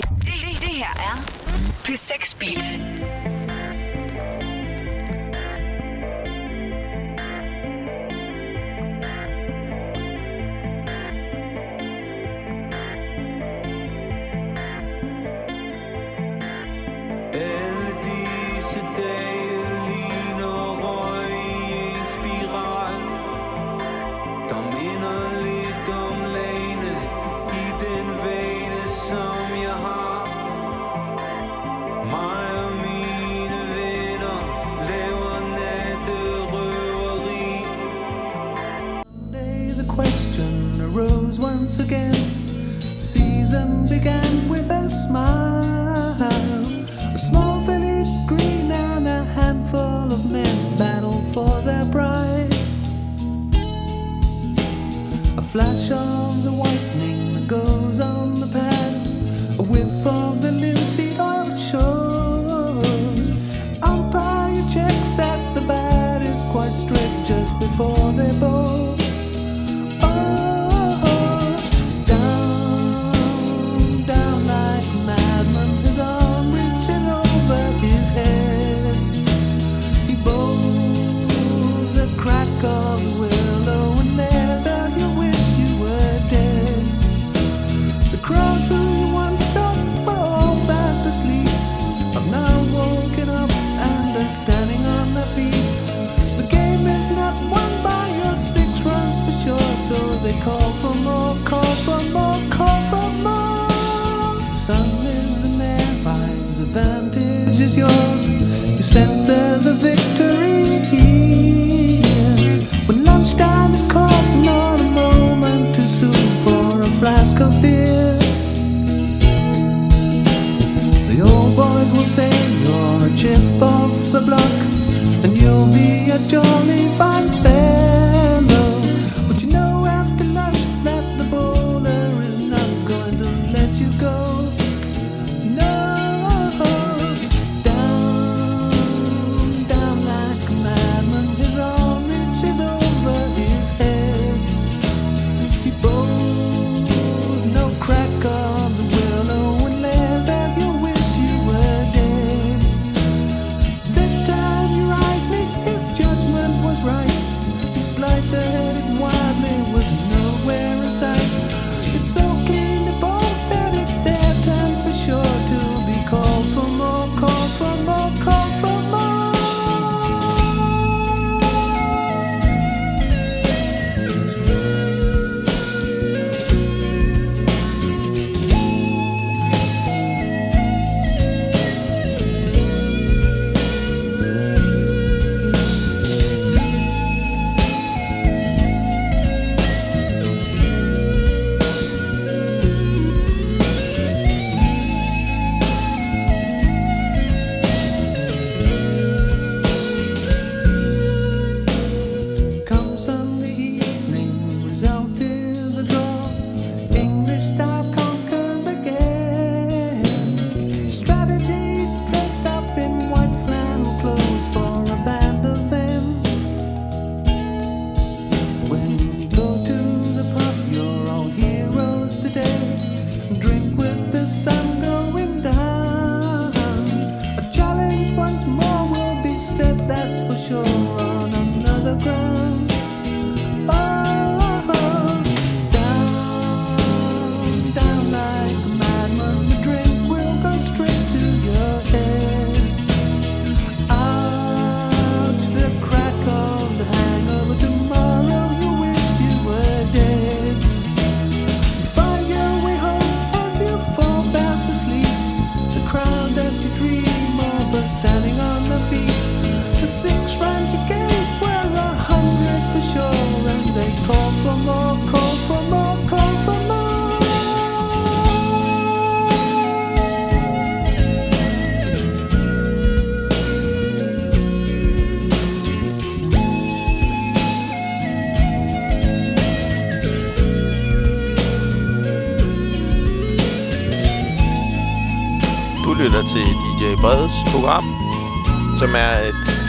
Det, det her er P6 Beat.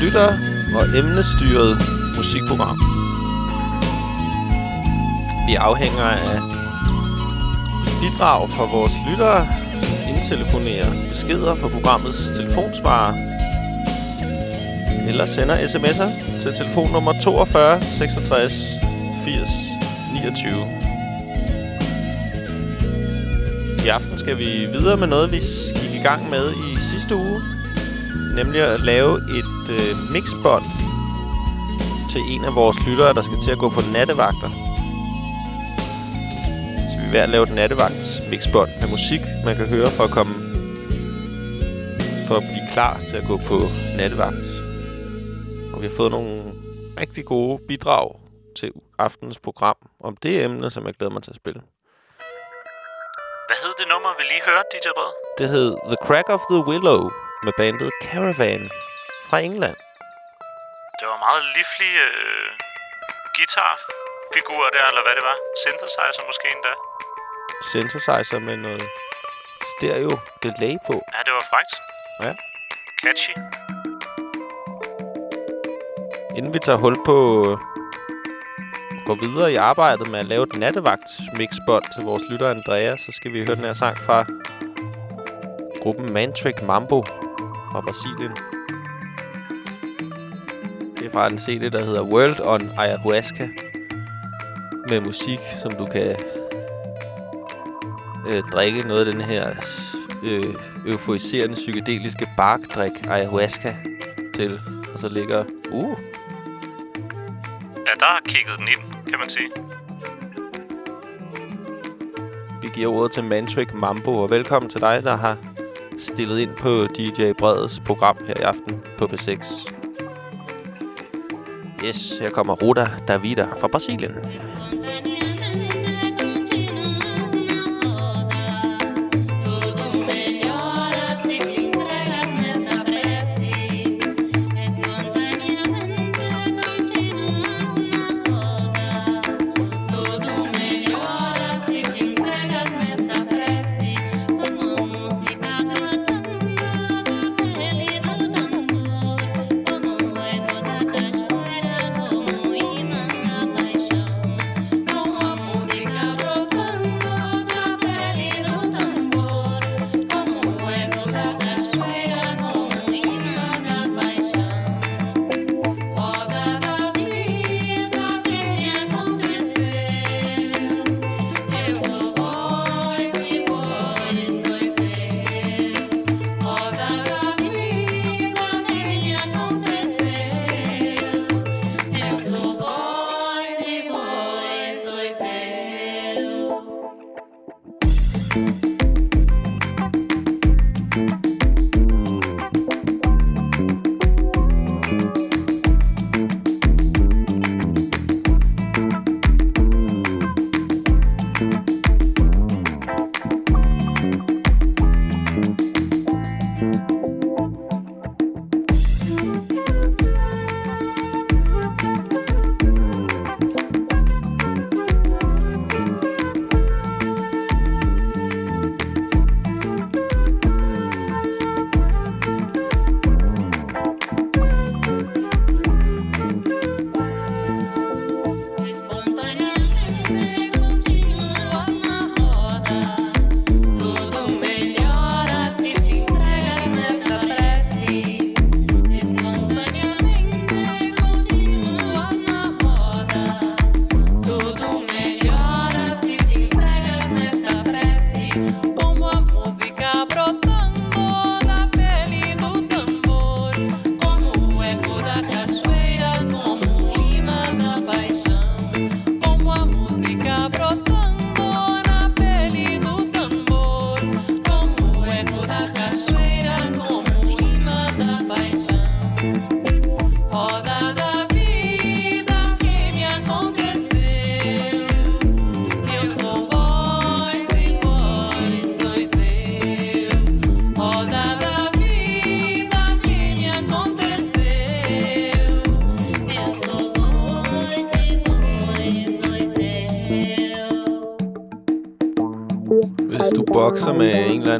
Lyttere lytter- og emnestyret musikprogram. Vi afhænger af bidrag fra vores lyttere indtelefonerer beskeder på programmets telefonsvarer. Eller sender sms'er til telefonnummer 42 66 80 29. I aften skal vi videre med noget, vi gik i gang med i sidste uge. Nemlig at lave et øh, mixbånd til en af vores lyttere, der skal til at gå på nattevagter. Så vi er ved at lave et nattevagts mixbånd med musik, man kan høre for at komme for at blive klar til at gå på nattevagt. Og vi har fået nogle rigtig gode bidrag til aftenens program om det emne, som jeg glæder mig til at spille. Hvad hed det nummer, vi lige hørte, DJ Bred? Det hed The Crack of the Willow med bandet Caravan fra England. Det var meget livlig øh, guitarfigur der, eller hvad det var. Synthesizer måske endda. Synthesizer med noget stereo delay på. Ja, det var frækt. Ja. Catchy. Inden vi tager hul på gå videre i arbejdet med at lave et nattevagt mixbånd til vores lytter Andrea, så skal vi høre den her sang fra gruppen Mantric Mambo fra Brasilien. Det er fra en CD, der hedder World on Ayahuasca. Med musik, som du kan øh, drikke noget af den her øh, euforiserende psykedeliske barkdrik ayahuasca til. Og så ligger... Uh, Ja, der har kigget den ind, kan man sige. Vi giver ordet til Mantric Mambo, og velkommen til dig, der har stillet ind på DJ Breds program her i aften på P6. Yes, her kommer Ruta Davida fra Brasilien.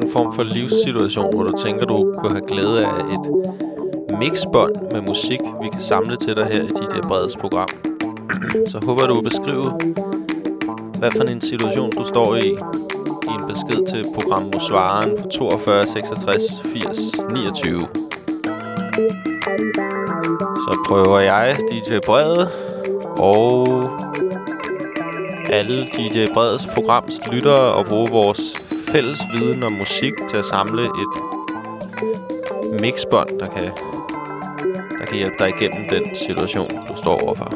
En form for livssituation, hvor du tænker, du kunne have glæde af et mixbånd med musik, vi kan samle til dig her i DJ Breds program, så håber jeg, du vil beskrive, hvad for en situation du står i. i en besked til programmosvaren på 42 66 80 29. Så prøver jeg DJ Brede og alle DJ Breds programs lyttere at bruge vores fælles viden om musik til at samle et mixbånd, der kan, der kan hjælpe dig igennem den situation, du står overfor.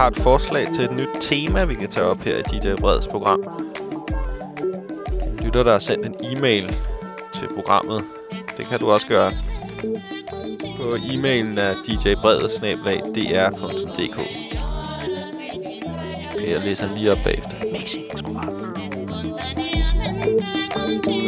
Har et forslag til et nyt tema, vi kan tage op her i DJ Breds øh, program. En lytter, der har sendt en e-mail til programmet. Det kan du også gøre. På e-mailen af djbredet-dr.dk Jeg læser lige op bagefter. Mixingsprogram. Tudo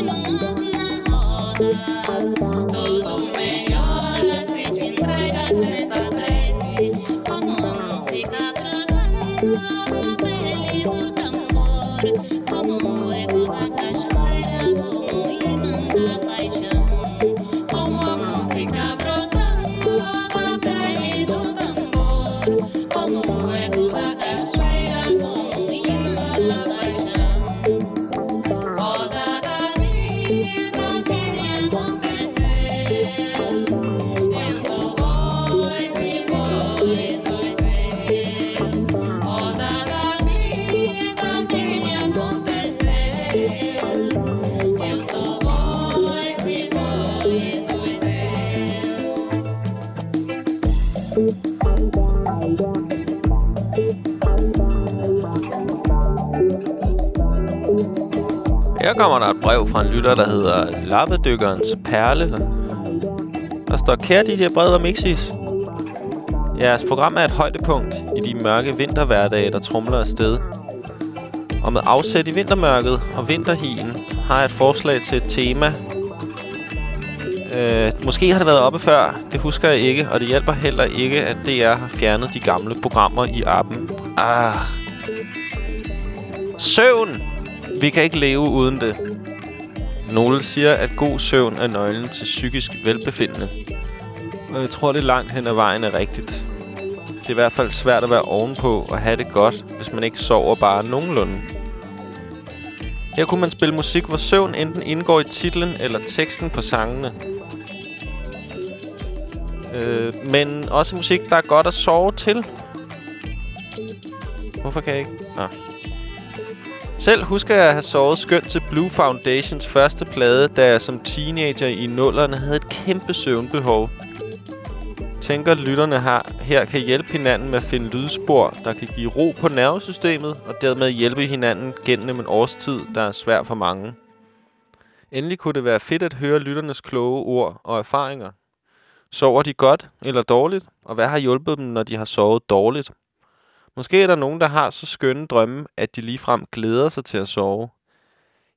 Her kommer der et brev fra en lytter, der hedder Lappedykkerens Perle. Der står, kære de brede og Mixis. Jeres program er et højdepunkt i de mørke vinterhverdage, der trumler afsted. Og med afsæt i vintermørket og vinterhien har jeg et forslag til et tema. Øh, måske har det været oppe før, det husker jeg ikke, og det hjælper heller ikke, at DR har fjernet de gamle programmer i appen. Ah. Søvn! Vi kan ikke leve uden det. Nogle siger, at god søvn er nøglen til psykisk velbefindende. Og jeg tror, det langt hen ad vejen er rigtigt. Det er i hvert fald svært at være ovenpå og have det godt, hvis man ikke sover bare nogenlunde. Her kunne man spille musik, hvor søvn enten indgår i titlen eller teksten på sangene. Øh, men også musik, der er godt at sove til. Hvorfor kan jeg ikke? Nå. Selv husker jeg at have sovet skønt til Blue Foundations første plade, da jeg som teenager i nullerne havde et kæmpe søvnbehov. Tænker lytterne har, her kan hjælpe hinanden med at finde lydspor, der kan give ro på nervesystemet og dermed hjælpe hinanden gennem en årstid, der er svær for mange. Endelig kunne det være fedt at høre lytternes kloge ord og erfaringer. Sover de godt eller dårligt, og hvad har hjulpet dem, når de har sovet dårligt? Måske er der nogen, der har så skønne drømme, at de ligefrem glæder sig til at sove.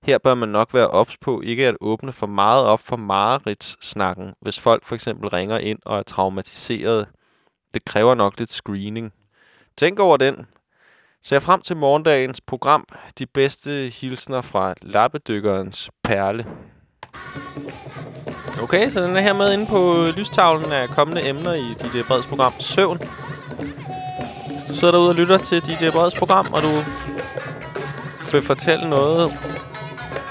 Her bør man nok være ops på ikke at åbne for meget op for mareridts-snakken, hvis folk for eksempel ringer ind og er traumatiseret. Det kræver nok lidt screening. Tænk over den. Ser frem til morgendagens program. De bedste hilsner fra lappedykkerens perle. Okay, så den er her med inde på lystavlen af kommende emner i dit øh, Breds program Søvn. Hvis du sidder derude og lytter til DJ Breds program, og du vil fortælle noget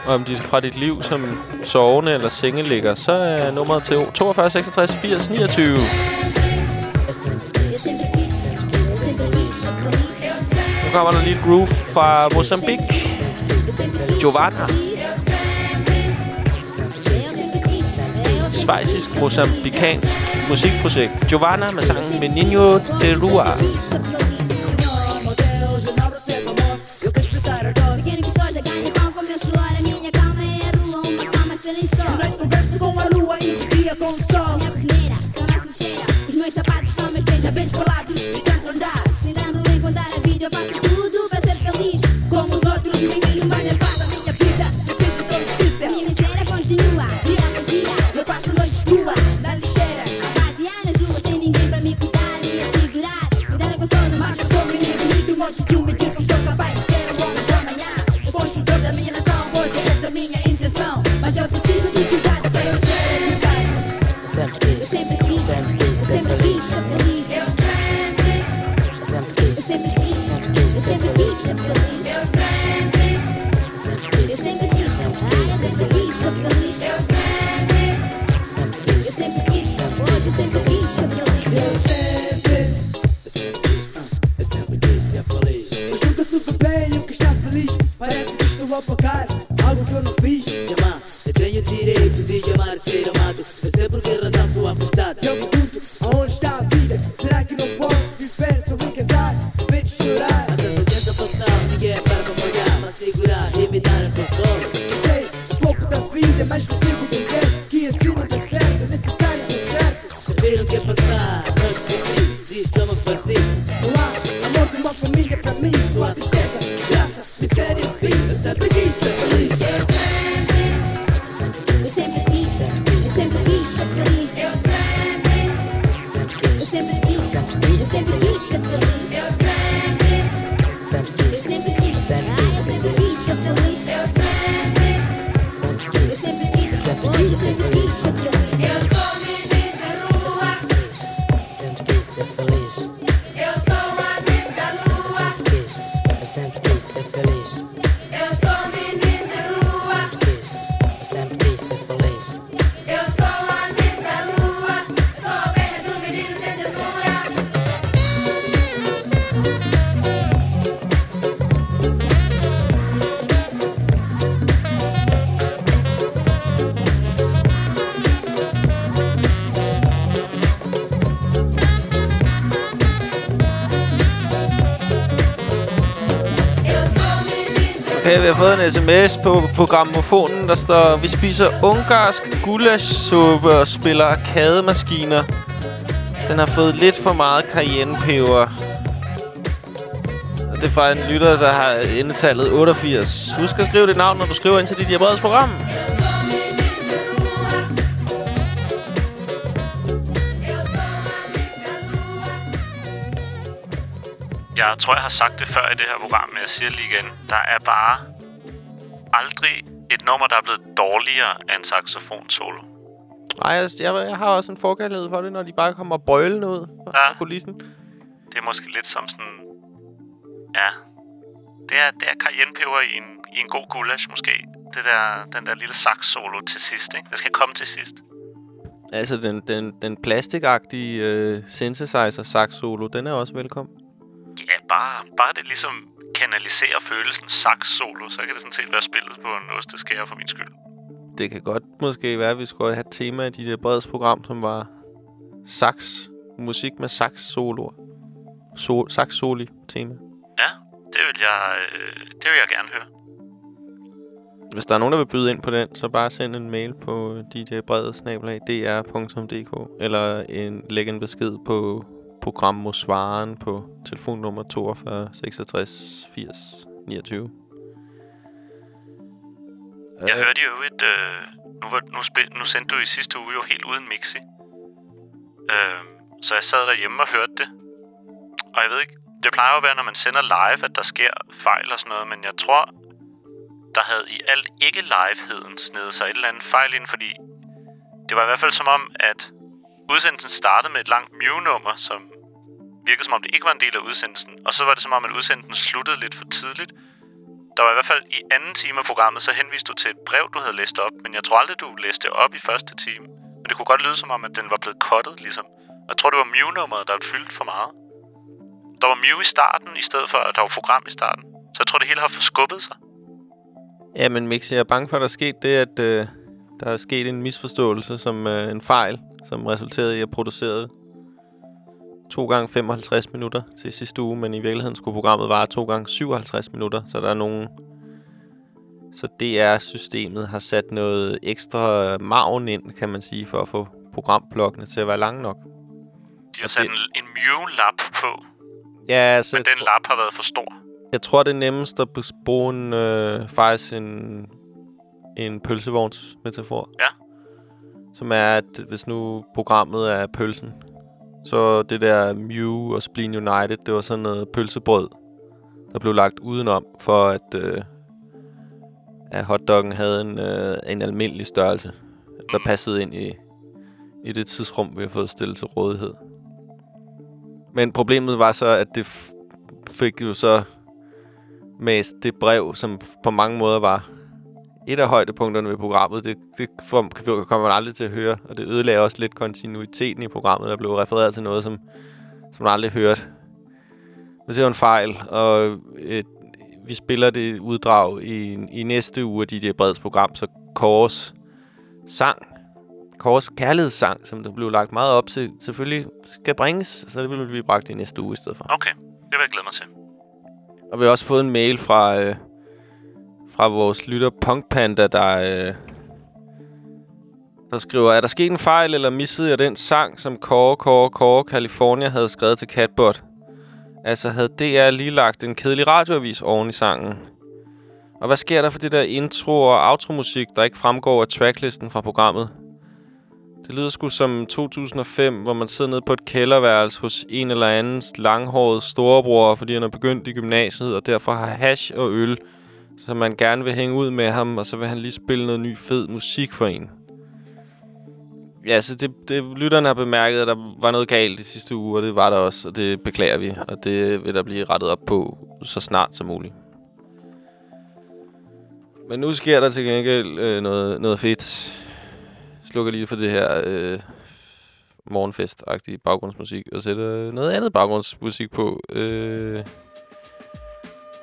om dit, fra dit liv som sovende eller sengeligger, så er nummeret til 42 66 80 29. Nu kommer der lige et groove fra Mozambique. Giovanna. Svejsisk, mozambikansk musikprojekt. Giovanna med sangen Menino de Rua. Menino vi har fået en sms på, programmofonen, der står, vi spiser ungarsk gulaschsuppe og spiller arkademaskiner. Den har fået lidt for meget cayennepeber. Og det er fra en lytter, der har endetallet 88. Husk at skrive dit navn, når du skriver ind til dit Jebreds program. Jeg tror, jeg har sagt det før i det her program, jeg siger det lige igen. Der er bare aldrig et nummer, der er blevet dårligere af en saxofon solo. Ej, jeg, jeg, jeg har også en forkærlighed for det, når de bare kommer brølende ud Ja. kulissen. Det er måske lidt som sådan... Ja. Det er, det er cayennepeber i en, i en god gulasch, måske. Det der, den der lille sax-solo til sidst, ikke? Det skal komme til sidst. Altså, den, den, den plastikagtige øh, synthesizer sax solo, den er også velkommen. Ja, bare, bare det ligesom kanaliserer følelsen sax-solo, så kan det sådan set være spillet på en osteskære for min skyld. Det kan godt måske være, at vi skulle have et tema i de der breds program, som var sax. Musik med sax soloer. So, sax soli tema. Ja, det vil jeg, øh, det vil jeg gerne høre. Hvis der er nogen, der vil byde ind på den, så bare send en mail på djbrede.dr.dk eller en, læg en besked på programmosvaren på telefonnummer 42 66 80 29. Jeg hørte jo et... Øh, nu, var, nu, spil, nu sendte du i sidste uge jo helt uden mixi. Øh, så jeg sad derhjemme og hørte det. Og jeg ved ikke... Det plejer jo at være, når man sender live, at der sker fejl og sådan noget. Men jeg tror, der havde i alt ikke liveheden snedet sig et eller andet fejl ind, fordi det var i hvert fald som om, at udsendelsen startede med et langt Mew-nummer, som virkede som om det ikke var en del af udsendelsen. Og så var det som om, at udsendelsen sluttede lidt for tidligt. Der var i hvert fald i anden time af programmet, så henviste du til et brev, du havde læst op. Men jeg tror aldrig, du læste det op i første time. Men det kunne godt lyde som om, at den var blevet kottet, ligesom. Jeg tror, det var Mew-nummeret, der var fyldt for meget. Der var Mew i starten, i stedet for, at der var program i starten. Så jeg tror, det hele har forskubbet sig. Ja, men Mix, jeg er bange for, at der er sket det, at øh, der er sket en misforståelse, som øh, en fejl, som resulterede i at producere to gange 55 minutter til sidste uge, men i virkeligheden skulle programmet vare to gange 57 minutter, så der er nogen... Så DR-systemet har sat noget ekstra maven ind, kan man sige, for at få programblokkene til at være lange nok. De har sat en, en Mew-lap på, Ja, altså, men den lap har været for stor. jeg tror, det er nemmest at bruge en, øh, faktisk en, en pølsevognsmetafor. Ja. Som er, at hvis nu programmet er pølsen, så det der Mew og Spleen United, det var sådan noget pølsebrød, der blev lagt udenom, for at, øh, at hotdoggen havde en, øh, en almindelig størrelse, der passede ind i, i det tidsrum, vi har fået stillet til rådighed. Men problemet var så, at det fik jo så mest det brev, som på mange måder var et af højdepunkterne ved programmet. Det, det får, kommer man aldrig til at høre, og det ødelagde også lidt kontinuiteten i programmet. Der blev refereret til noget, som, som man aldrig hørt. Men det var en fejl, og et, vi spiller det uddrag i, i næste uge af DJ Breds program, så Kåres sang, Kåres kærlighedssang, som der blev lagt meget op til, selvfølgelig skal bringes, så det vil blive bragt i næste uge i stedet for. Okay, det vil jeg glæde mig til. Og vi har også fået en mail fra, øh, fra vores lytter Punk Panda, der, øh, der skriver, er der sket en fejl, eller missede jeg den sang, som Kåre, Kåre, Kåre California havde skrevet til Catbot? Altså, havde DR lige lagt en kedelig radioavis oven i sangen? Og hvad sker der for det der intro- og outro-musik, der ikke fremgår af tracklisten fra programmet? Det lyder sgu som 2005, hvor man sidder nede på et kælderværelse hos en eller andens langhårede storebror, fordi han er begyndt i gymnasiet, og derfor har hash og øl, så man gerne vil hænge ud med ham, og så vil han lige spille noget ny fed musik for en. Ja, så det, det lytterne har bemærket, at der var noget galt de sidste uger, og det var der også, og det beklager vi, og det vil der blive rettet op på så snart som muligt. Men nu sker der til gengæld øh, noget, noget fedt. Jeg slukker lige for det her øh, morgenfest-agtige baggrundsmusik, og sætter noget andet baggrundsmusik på. Øh,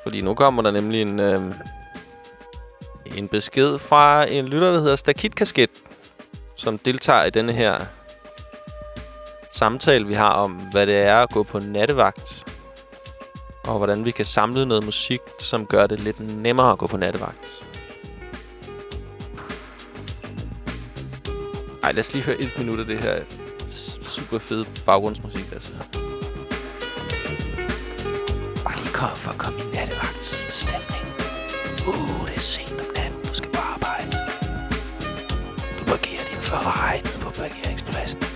fordi nu kommer der nemlig en, øh, en besked fra en lytter, der hedder Stakit Kasket, som deltager i denne her samtale, vi har om, hvad det er at gå på nattevagt. Og hvordan vi kan samle noget musik, som gør det lidt nemmere at gå på nattevagt. Ej, lad os lige høre et minut af det her super fede baggrundsmusik, altså kom for at komme i nattevagtsstemning. Uh, det er sent om natten, du skal på arbejde. Du parkerer din Ferrari på parkeringspladsen.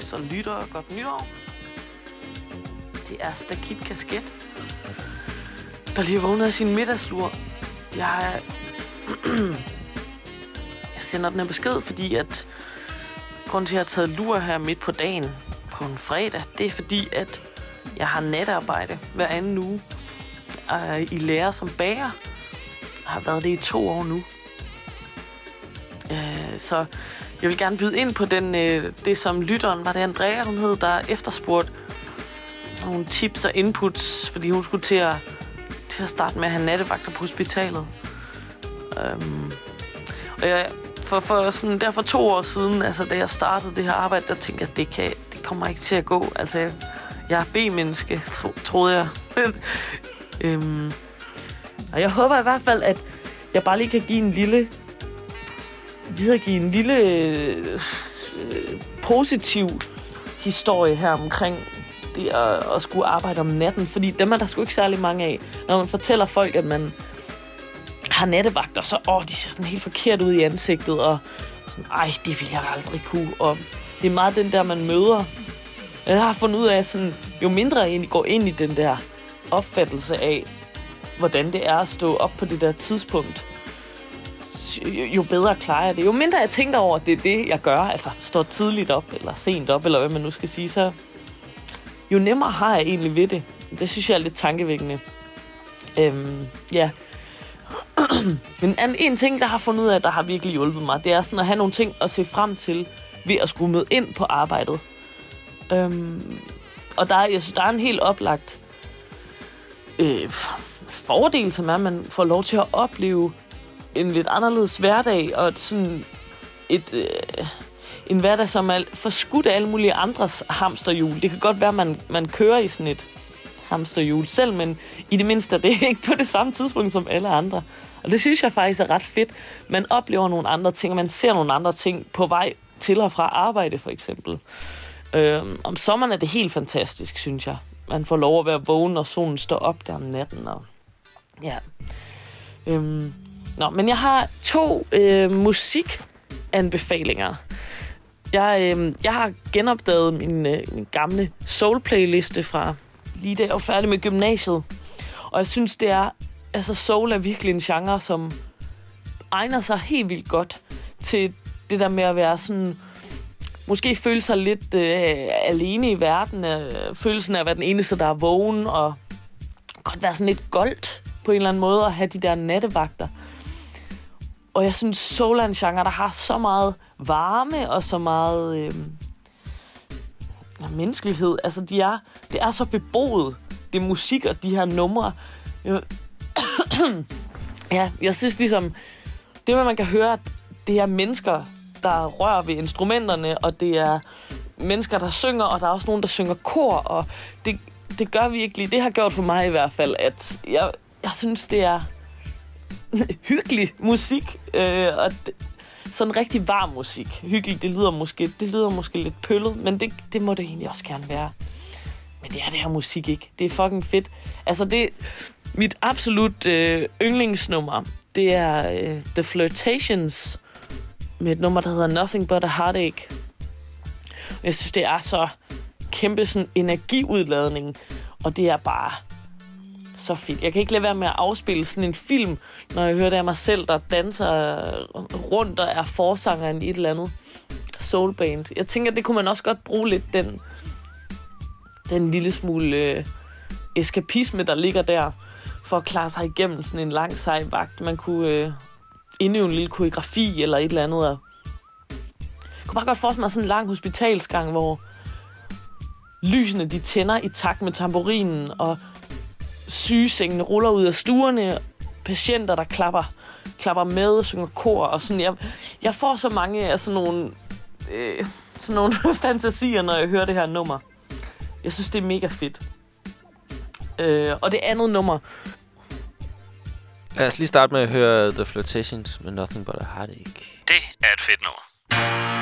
Mixis og lytter og godt nytår. Det er Stakit Kasket, der lige vågnede af sin middagslur. Jeg, jeg sender den her besked, fordi at grunden til, at jeg har taget lur her midt på dagen på en fredag, det er fordi, at jeg har natarbejde hver anden uge øh, i lære som bager. Jeg har været det i to år nu. Øh, så jeg vil gerne byde ind på den, øh, det, som lytteren, var det Andrea, hun hed, der efterspurgte nogle tips og inputs, fordi hun skulle til at, til at starte med at have nattevagter på hospitalet. Øhm, og jeg, for, for sådan, der for to år siden, altså da jeg startede det her arbejde, der tænkte jeg, det, kan, det kommer ikke til at gå. Altså, jeg, jeg er B-menneske, tro, troede jeg. øhm, og jeg håber i hvert fald, at jeg bare lige kan give en lille videregive en lille øh, positiv historie her omkring det at, at skulle arbejde om natten. Fordi dem er der sgu ikke særlig mange af. Når man fortæller folk, at man har nattevagter, så åh, de ser sådan helt forkert ud i ansigtet, og sådan, ej, det vil jeg aldrig kunne. Og det er meget den der, man møder. Jeg har fundet ud af, sådan, jo mindre jeg egentlig går ind i den der opfattelse af, hvordan det er at stå op på det der tidspunkt, jo, bedre klarer jeg det. Jo mindre jeg tænker over, at det er det, jeg gør, altså står tidligt op, eller sent op, eller hvad man nu skal sige, så jo nemmere har jeg egentlig ved det. Det synes jeg er lidt tankevækkende. Øhm, ja. Men en, en ting, der har fundet ud af, der har virkelig hjulpet mig, det er sådan at have nogle ting at se frem til ved at skulle med ind på arbejdet. Øhm, og der, er- jeg synes, der er en helt oplagt øh, fordel, som er, at man får lov til at opleve en lidt anderledes hverdag, og sådan et, øh, en hverdag, som er forskudt af alle mulige andres hamsterhjul. Det kan godt være, at man, man kører i sådan et hamsterhjul selv, men i det mindste er det ikke på det samme tidspunkt som alle andre. Og det synes jeg faktisk er ret fedt. Man oplever nogle andre ting, og man ser nogle andre ting på vej til og fra arbejde, for eksempel. Øhm, om sommeren er det helt fantastisk, synes jeg. Man får lov at være vågen, når solen står op der om natten. Og, ja. Øhm, Nå, men jeg har to øh, musikanbefalinger. Jeg, øh, jeg har genopdaget min, øh, min gamle soul-playliste fra lige da jeg var færdig med gymnasiet. Og jeg synes, det er... Altså, soul er virkelig en genre, som egner sig helt vildt godt til det der med at være sådan... Måske føle sig lidt øh, alene i verden. Øh, følelsen af at være den eneste, der er vågen. Og godt være sådan lidt goldt på en eller anden måde. at have de der nattevagter. Og jeg synes, soul er en genre, der har så meget varme og så meget øh, ja, menneskelighed. Altså, de er, det er så beboet, det musik og de her numre. Jeg, øh, ja, jeg synes ligesom, det med, man kan høre, at det er mennesker, der rører ved instrumenterne, og det er mennesker, der synger, og der er også nogen, der synger kor, og det, det gør virkelig, det har gjort for mig i hvert fald, at jeg, jeg synes, det er hyggelig musik, øh, og sådan rigtig varm musik. Hyggelig, det lyder måske, det lyder måske lidt pøllet, men det, det må det egentlig også gerne være. Men det er det her musik ikke. Det er fucking fedt. Altså, det mit absolut øh, yndlingsnummer, det er øh, The Flirtations med et nummer, der hedder Nothing But a Heartache. Jeg synes, det er så kæmpe sådan energiudladning, og det er bare så fedt. Jeg kan ikke lade være med at afspille sådan en film, når jeg hører det af mig selv, der danser rundt og er forsangeren i et eller andet soulband. Jeg tænker, det kunne man også godt bruge lidt, den, den lille smule øh, eskapisme, der ligger der, for at klare sig igennem sådan en lang sej vagt. Man kunne øh, indøve en lille koreografi eller et eller andet. Og jeg kunne bare godt forestille mig sådan en lang hospitalsgang, hvor lysene de tænder i takt med tamburinen, og sygesengene ruller ud af stuerne, patienter, der klapper, klapper med, synger kor, og sådan. Jeg, jeg får så mange af sådan nogle, øh, sådan nogle fantasier, når jeg hører det her nummer. Jeg synes, det er mega fedt. Øh, og det andet nummer, Lad os lige starte med at høre The Flirtations med Nothing But a Heartache. Det er et fedt nummer.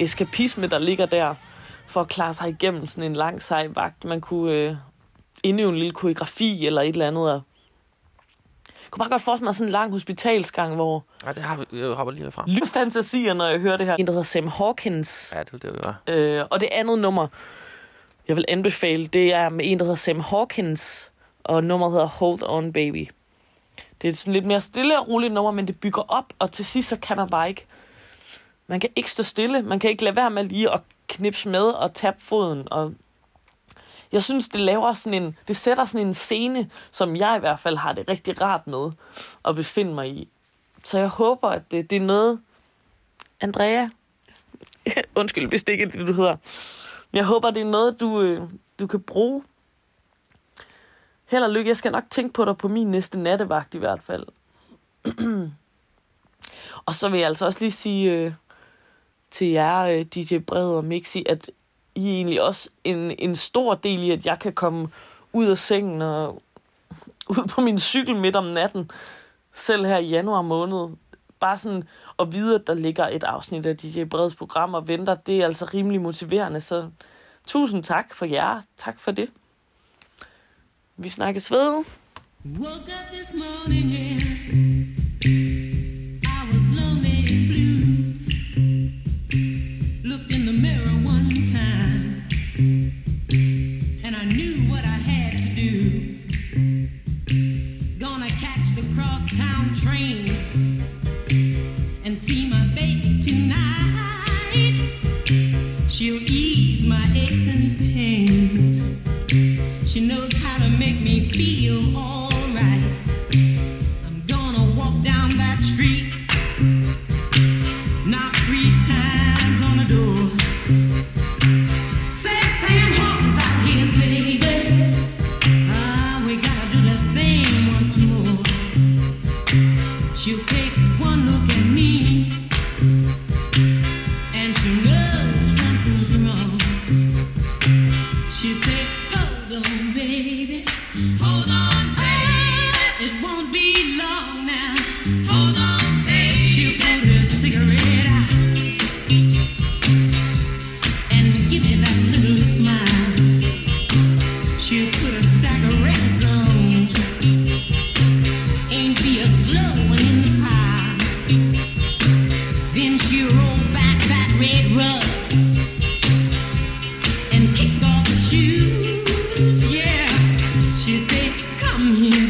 Eskapisme, der ligger der for at klare sig igennem sådan en lang sej vagt. Man kunne øh, indøve en lille koreografi eller et eller andet. Og jeg kunne bare godt forestille mig sådan en lang hospitalsgang, hvor Nej, det har vi, jeg hopper lige fra. lydfantasier, når jeg hører det her. En, der hedder Sam Hawkins. Ja, det var det, vi var. Øh, og det andet nummer, jeg vil anbefale, det er med en, der hedder Sam Hawkins, og nummeret hedder Hold On Baby. Det er sådan lidt mere stille og roligt nummer, men det bygger op, og til sidst så kan man bare ikke... Man kan ikke stå stille, man kan ikke lade være med lige at knipse med og tabe foden. Og jeg synes, det laver sådan en... Det sætter sådan en scene, som jeg i hvert fald har det rigtig rart med at befinde mig i. Så jeg håber, at det, det er noget... Andrea, undskyld, hvis det ikke er det, du hedder. Men jeg håber, det er noget, du, øh, du kan bruge. Held og lykke. Jeg skal nok tænke på dig på min næste nattevagt i hvert fald. og så vil jeg altså også lige sige øh, til jer, øh, DJ Bred og Mixi, at I er egentlig også en, en stor del i, at jeg kan komme ud af sengen og ud på min cykel midt om natten, selv her i januar måned. Bare sådan at vide, at der ligger et afsnit af DJ Breds program og venter, det er altså rimelig motiverende. Så tusind tak for jer. Tak for det. Vi snakkes ved. Woke up this morning, yeah. She knows mm-hmm.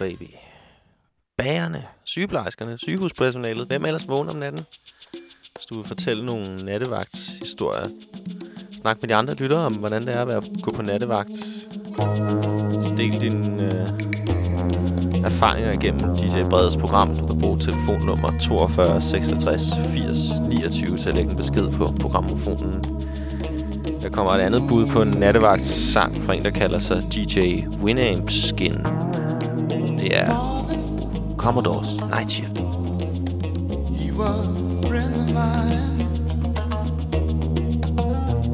Baby. Bagerne, sygeplejerskerne, sygehuspersonalet, hvem ellers vågner om natten? Hvis du vil fortælle nogle nattevagtshistorier, snak med de andre lyttere om, hvordan det er at være, gå på nattevagt. Del dine øh, erfaringer igennem DJ øh, Breds program. Du kan bruge telefonnummer 42 66 80 29 til at lægge en besked på programmofonen. Der kommer et andet bud på en nattevagtssang fra en, der kalder sig DJ Winamp Skin. Det er Commodores Night Shift. He was a friend of mine,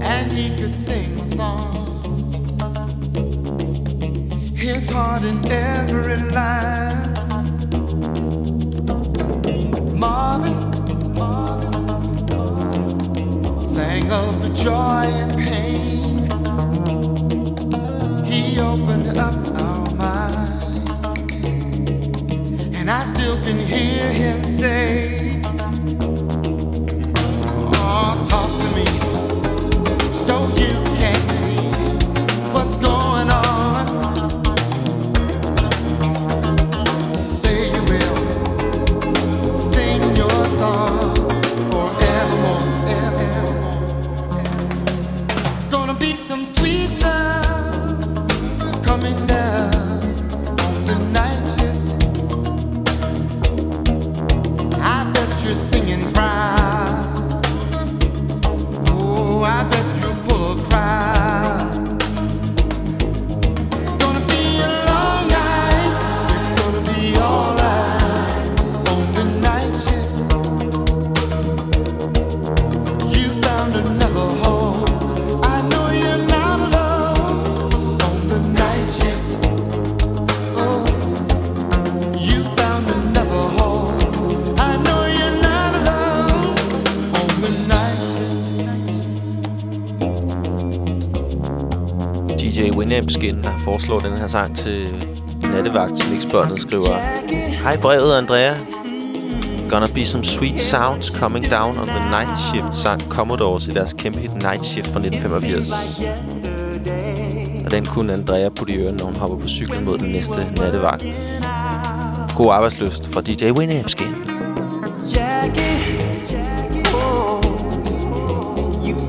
and he could sing a song. His heart in every line. Marvin, Marvin, sang of the joy and pain. and I still can hear him say, Oh, talk to me so you can see what's going on. Winamp Skin, der foreslår den her sang til nattevagt mixbåndet, skriver Hej brevet, Andrea. Gonna be some sweet sounds coming down on the night shift, sang Commodores i deres kæmpe hit Night Shift fra 1985. Og den kunne Andrea putte i ørene, når hun hopper på cyklen mod den næste nattevagt. God arbejdsløst fra DJ Winamp Skin. oh, You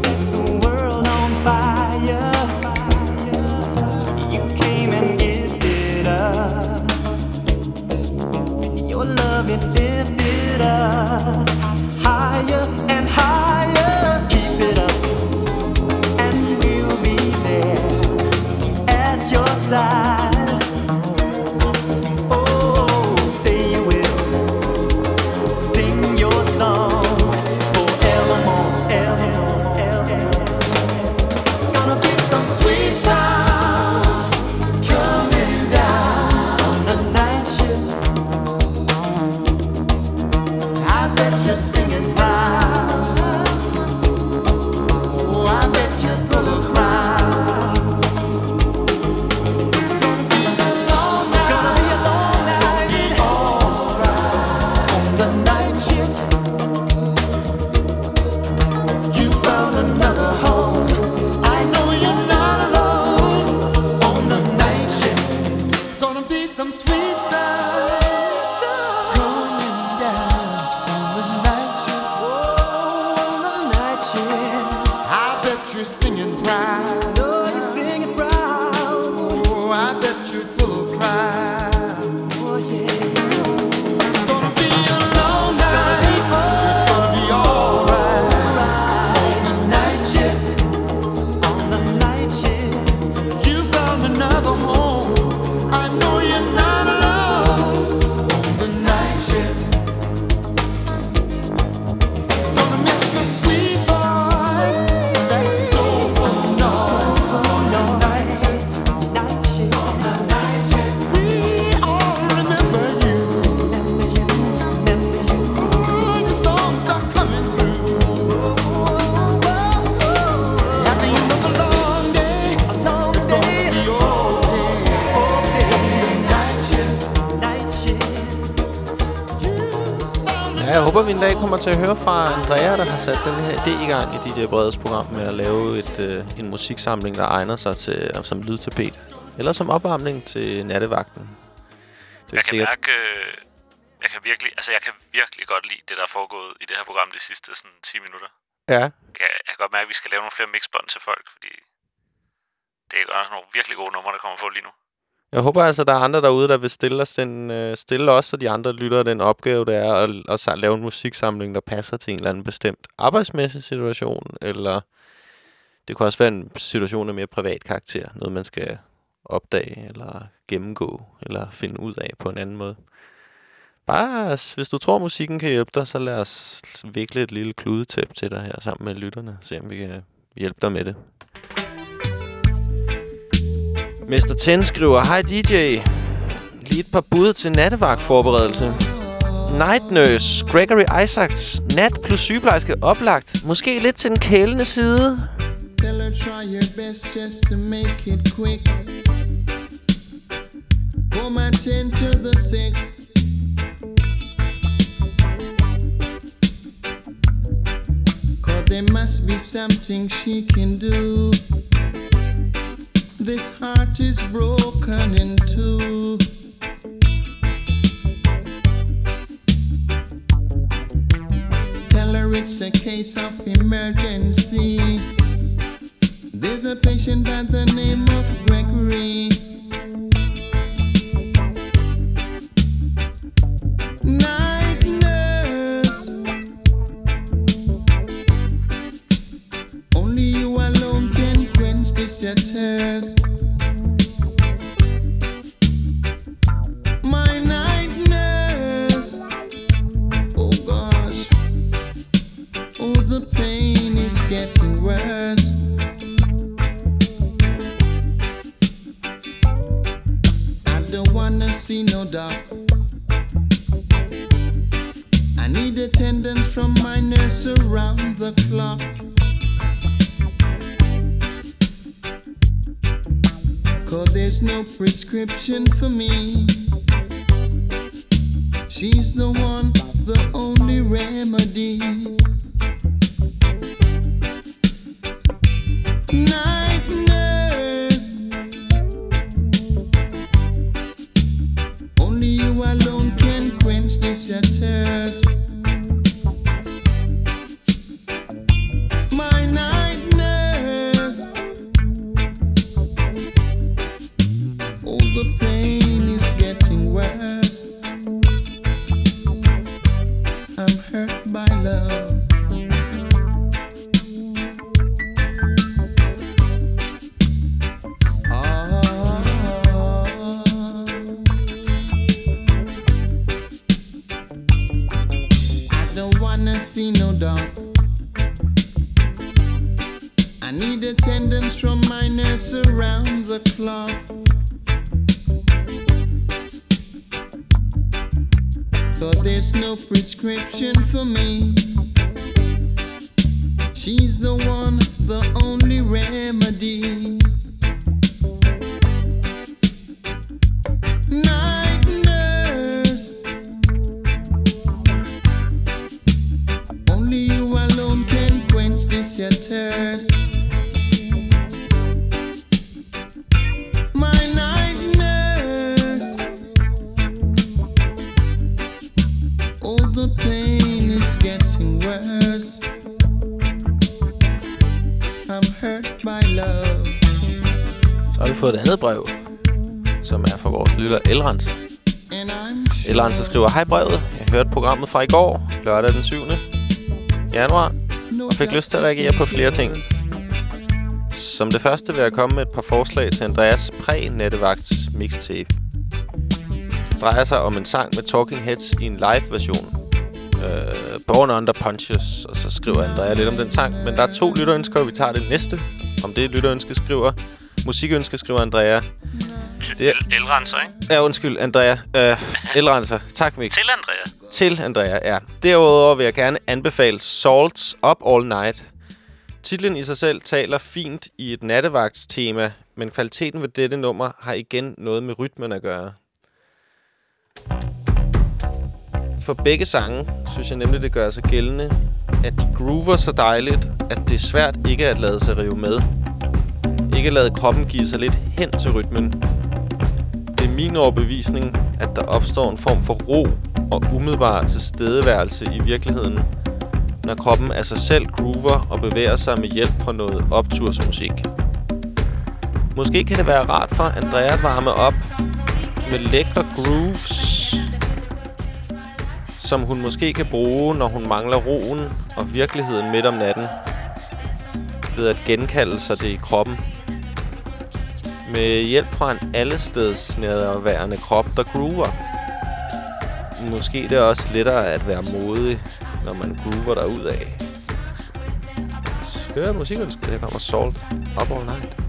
til at høre fra Andrea, der har sat den her idé i gang i DJ Breds program med at lave et, øh, en musiksamling, der egner sig til, som lydtapet. Eller som opvarmning til nattevagten. Det Jeg kan sikkert. mærke... øh, Jeg kan virkelig, altså jeg kan virkelig godt lide det, der er foregået i det her program de sidste sådan 10 minutter. Ja, Jeg, kan- jeg kan godt mærke, at vi skal lave nogle flere mixbånd til folk, fordi det er også nogle virkelig gode numre, der kommer på lige nu. Jeg håber altså, der er andre derude, der vil stille os, den, øh, stille os og de andre lyttere den opgave, det er at, at lave en musiksamling, der passer til en eller anden bestemt arbejdsmæssig situation, eller det kunne også være en situation af mere privat karakter, noget man skal opdage, eller gennemgå, eller finde ud af på en anden måde. Bare, hvis du tror, musikken kan hjælpe dig, så lad os vikle et lille kludetæp til dig her sammen med lytterne, se om vi kan hjælpe dig med det. Mr. Ten skriver, Hej DJ. Lige et par bud til nattevagtforberedelse. Night Nurse, Gregory Isaacs, nat plus sygeplejerske oplagt. Måske lidt til den kælende side. Tell her try your best just to make it quick. Come my tend to the sick. Cause there must be something she can do. This heart is broken in two. Tell her it's a case of emergency. There's a patient by the name of Gregory. Skriver, Hej brevet, jeg hørte programmet fra i går, lørdag den 7. januar, og fik lyst til at reagere på flere ting. Som det første vil jeg komme med et par forslag til Andreas præ-nettevagts mixtape. Det drejer sig om en sang med Talking Heads i en live-version. Øh, Born Under Punches, og så skriver Andrea lidt om den sang. Men der er to lytterønsker, og vi tager det næste. Om det lytterønske skriver. Musikønske skriver Andrea. Det er, Elrenser, ikke? Ja, undskyld, Andrea. Øh, Elrenser. Tak, Mix. Til Andrea. Til Andrea, ja. Derudover vil jeg gerne anbefale Salts Up All Night. Titlen i sig selv taler fint i et nattevagtstema, men kvaliteten ved dette nummer har igen noget med rytmen at gøre. For begge sange synes jeg nemlig, det gør sig gældende, at de groover så dejligt, at det er svært ikke at lade sig rive med. Ikke lade kroppen give sig lidt hen til rytmen. Det er min overbevisning, at der opstår en form for ro og umiddelbar tilstedeværelse i virkeligheden, når kroppen af sig selv groover og bevæger sig med hjælp fra noget optursmusik. Måske kan det være rart for Andrea at varme op med lækre grooves, som hun måske kan bruge, når hun mangler roen og virkeligheden midt om natten, ved at genkalde sig det i kroppen. Med hjælp fra en allesteds nærværende krop, der groover. Måske det er også lettere at være modig, når man groover derud af. Hør musikønsket, her kommer Salt Up All Night.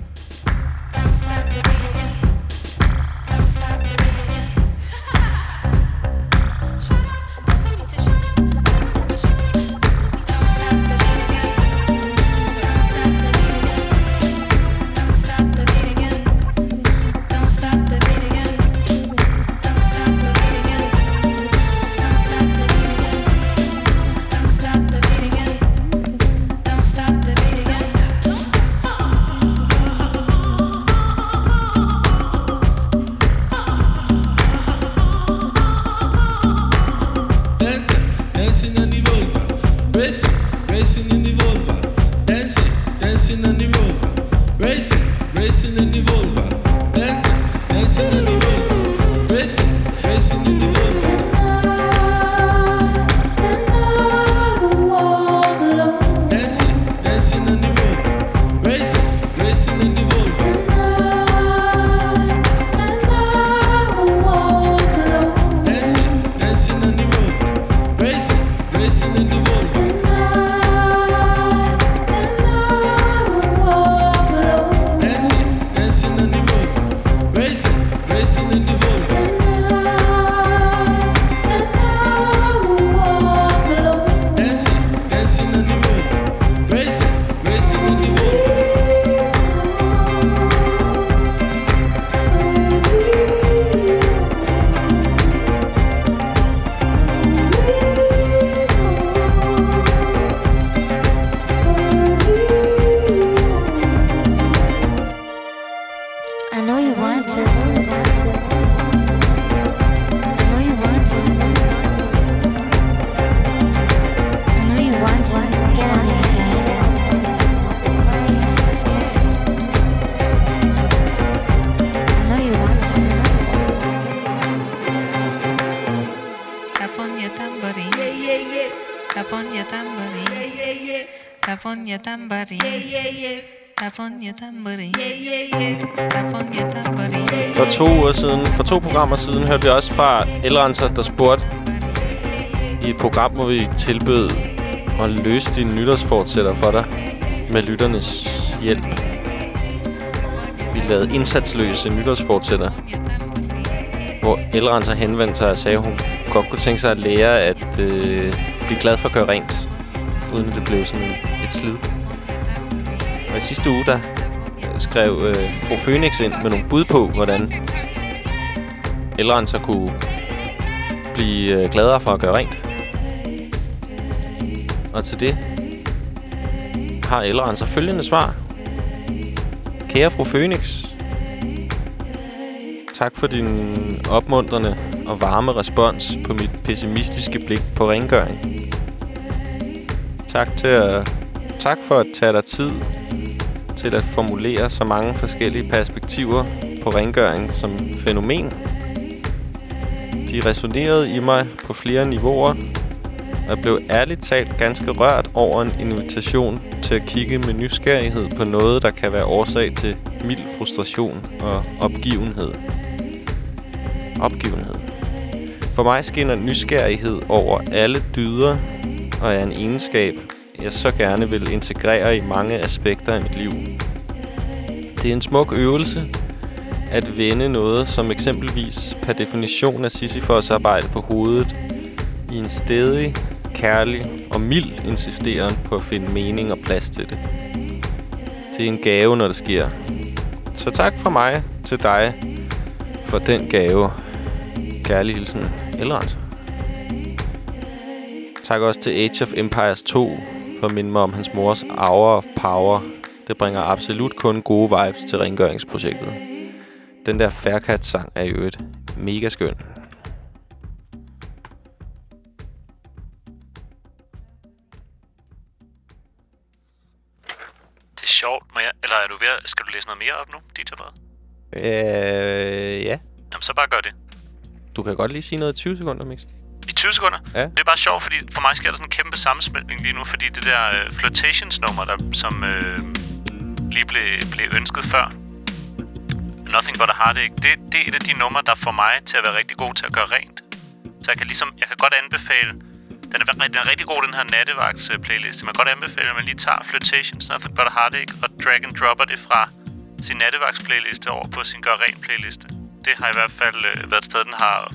Tambourine. Yeah, yeah, yeah. Tap on your tambourine. Yeah, yeah, yeah. Tap on your tambourine. For to uger siden, for to programmer siden, hørte vi også fra Elrenser, der spurgte i et program, hvor vi tilbød at løse dine nytårsfortsætter for dig med lytternes hjælp. Vi lavede indsatsløse nytårsfortsætter, hvor Elrenser henvendte sig og sagde, at hun godt kunne tænke sig at lære at øh, blive glad for at gøre rent, uden at det blev sådan et slid. I sidste uge, der skrev øh, fru Phoenix ind med nogle bud på, hvordan elrenser kunne blive øh, gladere for at gøre rent. Og til det har elrenser følgende svar. Kære fru Phoenix, tak for din opmuntrende og varme respons på mit pessimistiske blik på rengøring. Tak, til at, tak for at tage dig tid til at formulere så mange forskellige perspektiver på rengøring som fænomen. De resonerede i mig på flere niveauer, og jeg blev ærligt talt ganske rørt over en invitation til at kigge med nysgerrighed på noget, der kan være årsag til mild frustration og opgivenhed. Opgivenhed. For mig skinner nysgerrighed over alle dyder, og er en egenskab, jeg så gerne vil integrere i mange aspekter af mit liv. Det er en smuk øvelse at vende noget, som eksempelvis per definition er Sisyfos arbejde på hovedet, i en stedig, kærlig og mild insisteren på at finde mening og plads til det. Det er en gave, når det sker. Så tak fra mig til dig for den gave. Kærlig hilsen, Elrond. Tak også til Age of Empires 2 for at minde mig om hans mors Hour of Power. Det bringer absolut kun gode vibes til rengøringsprojektet. Den der Faircat-sang er i øvrigt mega skøn. Det er sjovt. Må jeg, eller er du ved at, skal du læse noget mere op nu, DJ Brede? Øh, ja. Jamen, så bare gør det. Du kan godt lige sige noget i 20 sekunder, Mix. I 20 sekunder? Ja. Det er bare sjovt, fordi for mig sker der sådan en kæmpe sammensmeltning lige nu, fordi det der øh, flirtations-nummer, der, som øh, lige blev, blev ønsket før, Nothing But A Heartache, det, det er et af de numre, der får mig til at være rigtig god til at gøre rent. Så jeg kan ligesom, jeg kan godt anbefale, den er, den er rigtig god, den her nattevagts-playlist. Man kan godt anbefale, at man lige tager Flirtations, Nothing But A Heartache og drag and dropper det fra sin nattevagts-playliste over på sin gør rent playliste. Det har i hvert fald øh, været et sted, den har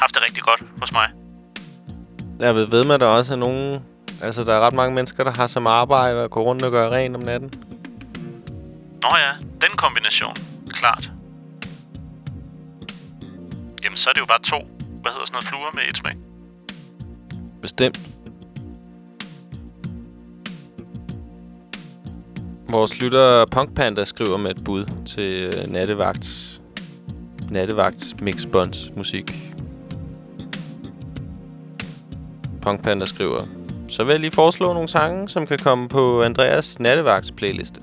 haft det rigtig godt hos mig. Jeg ved, ved med, at der også er nogen... Altså, der er ret mange mennesker, der har som arbejde og går rundt og gør rent om natten. Nå ja, den kombination. Klart. Jamen, så er det jo bare to, hvad hedder sådan noget, fluer med et smæk. Bestemt. Vores lytter Punk Panda skriver med et bud til nattevagt. Nattevagt Mix musik. Punk Panda skriver, så vil jeg lige foreslå nogle sange, som kan komme på Andreas nattevagts playliste.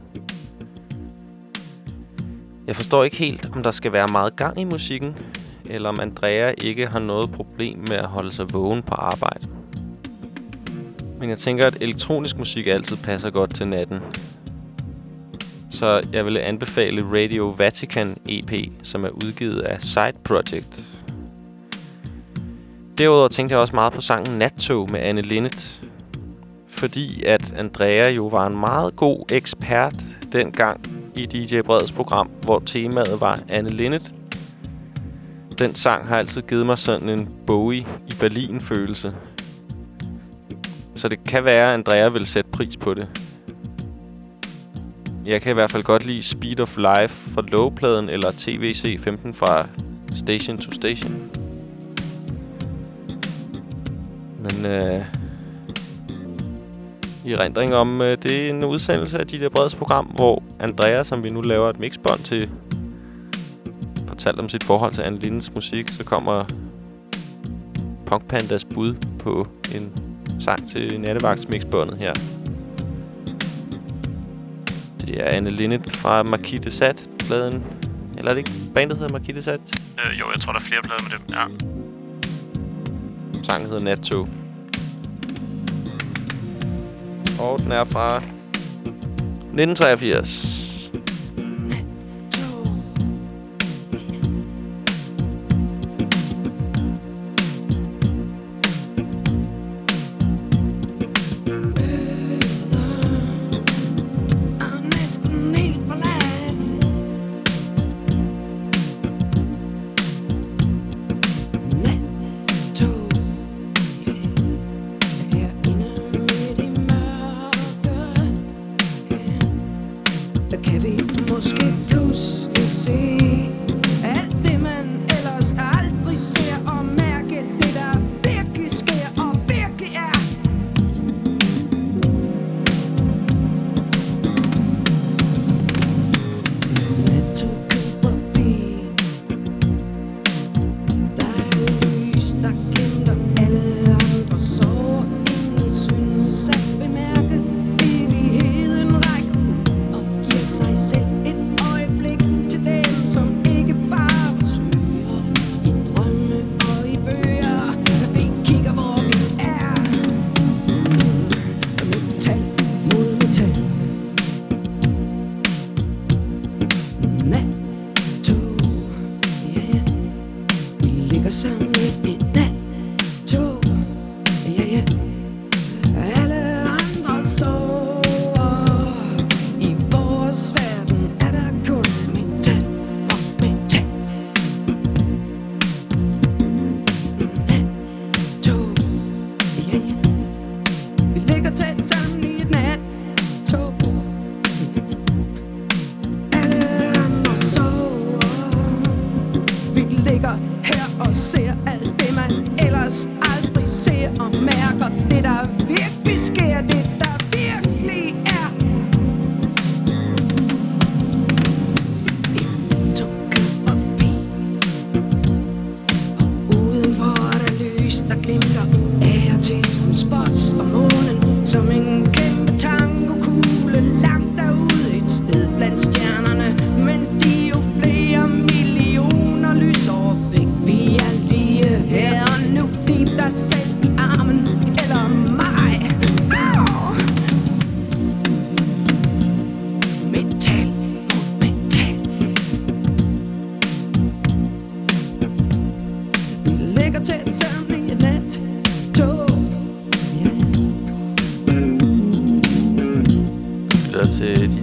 Jeg forstår ikke helt, om der skal være meget gang i musikken, eller om Andrea ikke har noget problem med at holde sig vågen på arbejde. Men jeg tænker, at elektronisk musik altid passer godt til natten. Så jeg vil anbefale Radio Vatican EP, som er udgivet af Side Project. Derudover tænkte jeg også meget på sangen Nattog med Anne Linnet. Fordi at Andrea jo var en meget god ekspert dengang i DJ Breds program, hvor temaet var Anne Linnet. Den sang har altid givet mig sådan en Bowie i Berlin-følelse. Så det kan være, at Andrea vil sætte pris på det. Jeg kan i hvert fald godt lide Speed of Life fra Lowpladen eller TVC 15 fra Station to Station. Men øh, i rendring om, øh, det er en udsendelse af de Breds program, hvor Andrea, som vi nu laver et mixbånd til, fortalte om sit forhold til Anne Lindes musik. Så kommer Punk Pandas bud på en sang til nattevagtsmixbåndet her. Det er Anne Lindet fra Marquis de Sat-pladen. Eller er det ikke bandet, der hedder Marquis de Sat? Øh, jo, jeg tror, der er flere plader med dem, ja. Sangen hedder Nattog. Og den er fra 1983.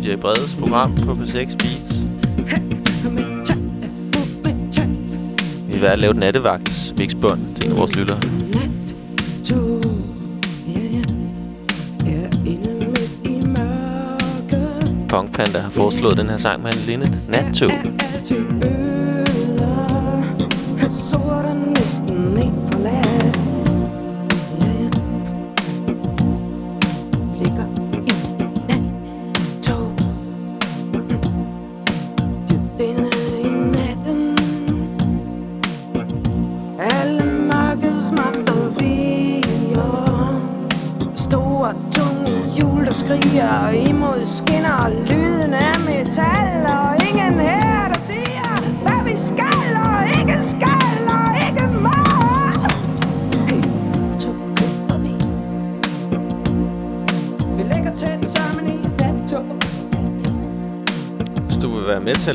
DJ Bredes program på P6 Beats. Vi er at lave nattevagt mixbånd til en af vores lyttere. Punk Panda har foreslået den her sang med Anne Linnet, Nattog.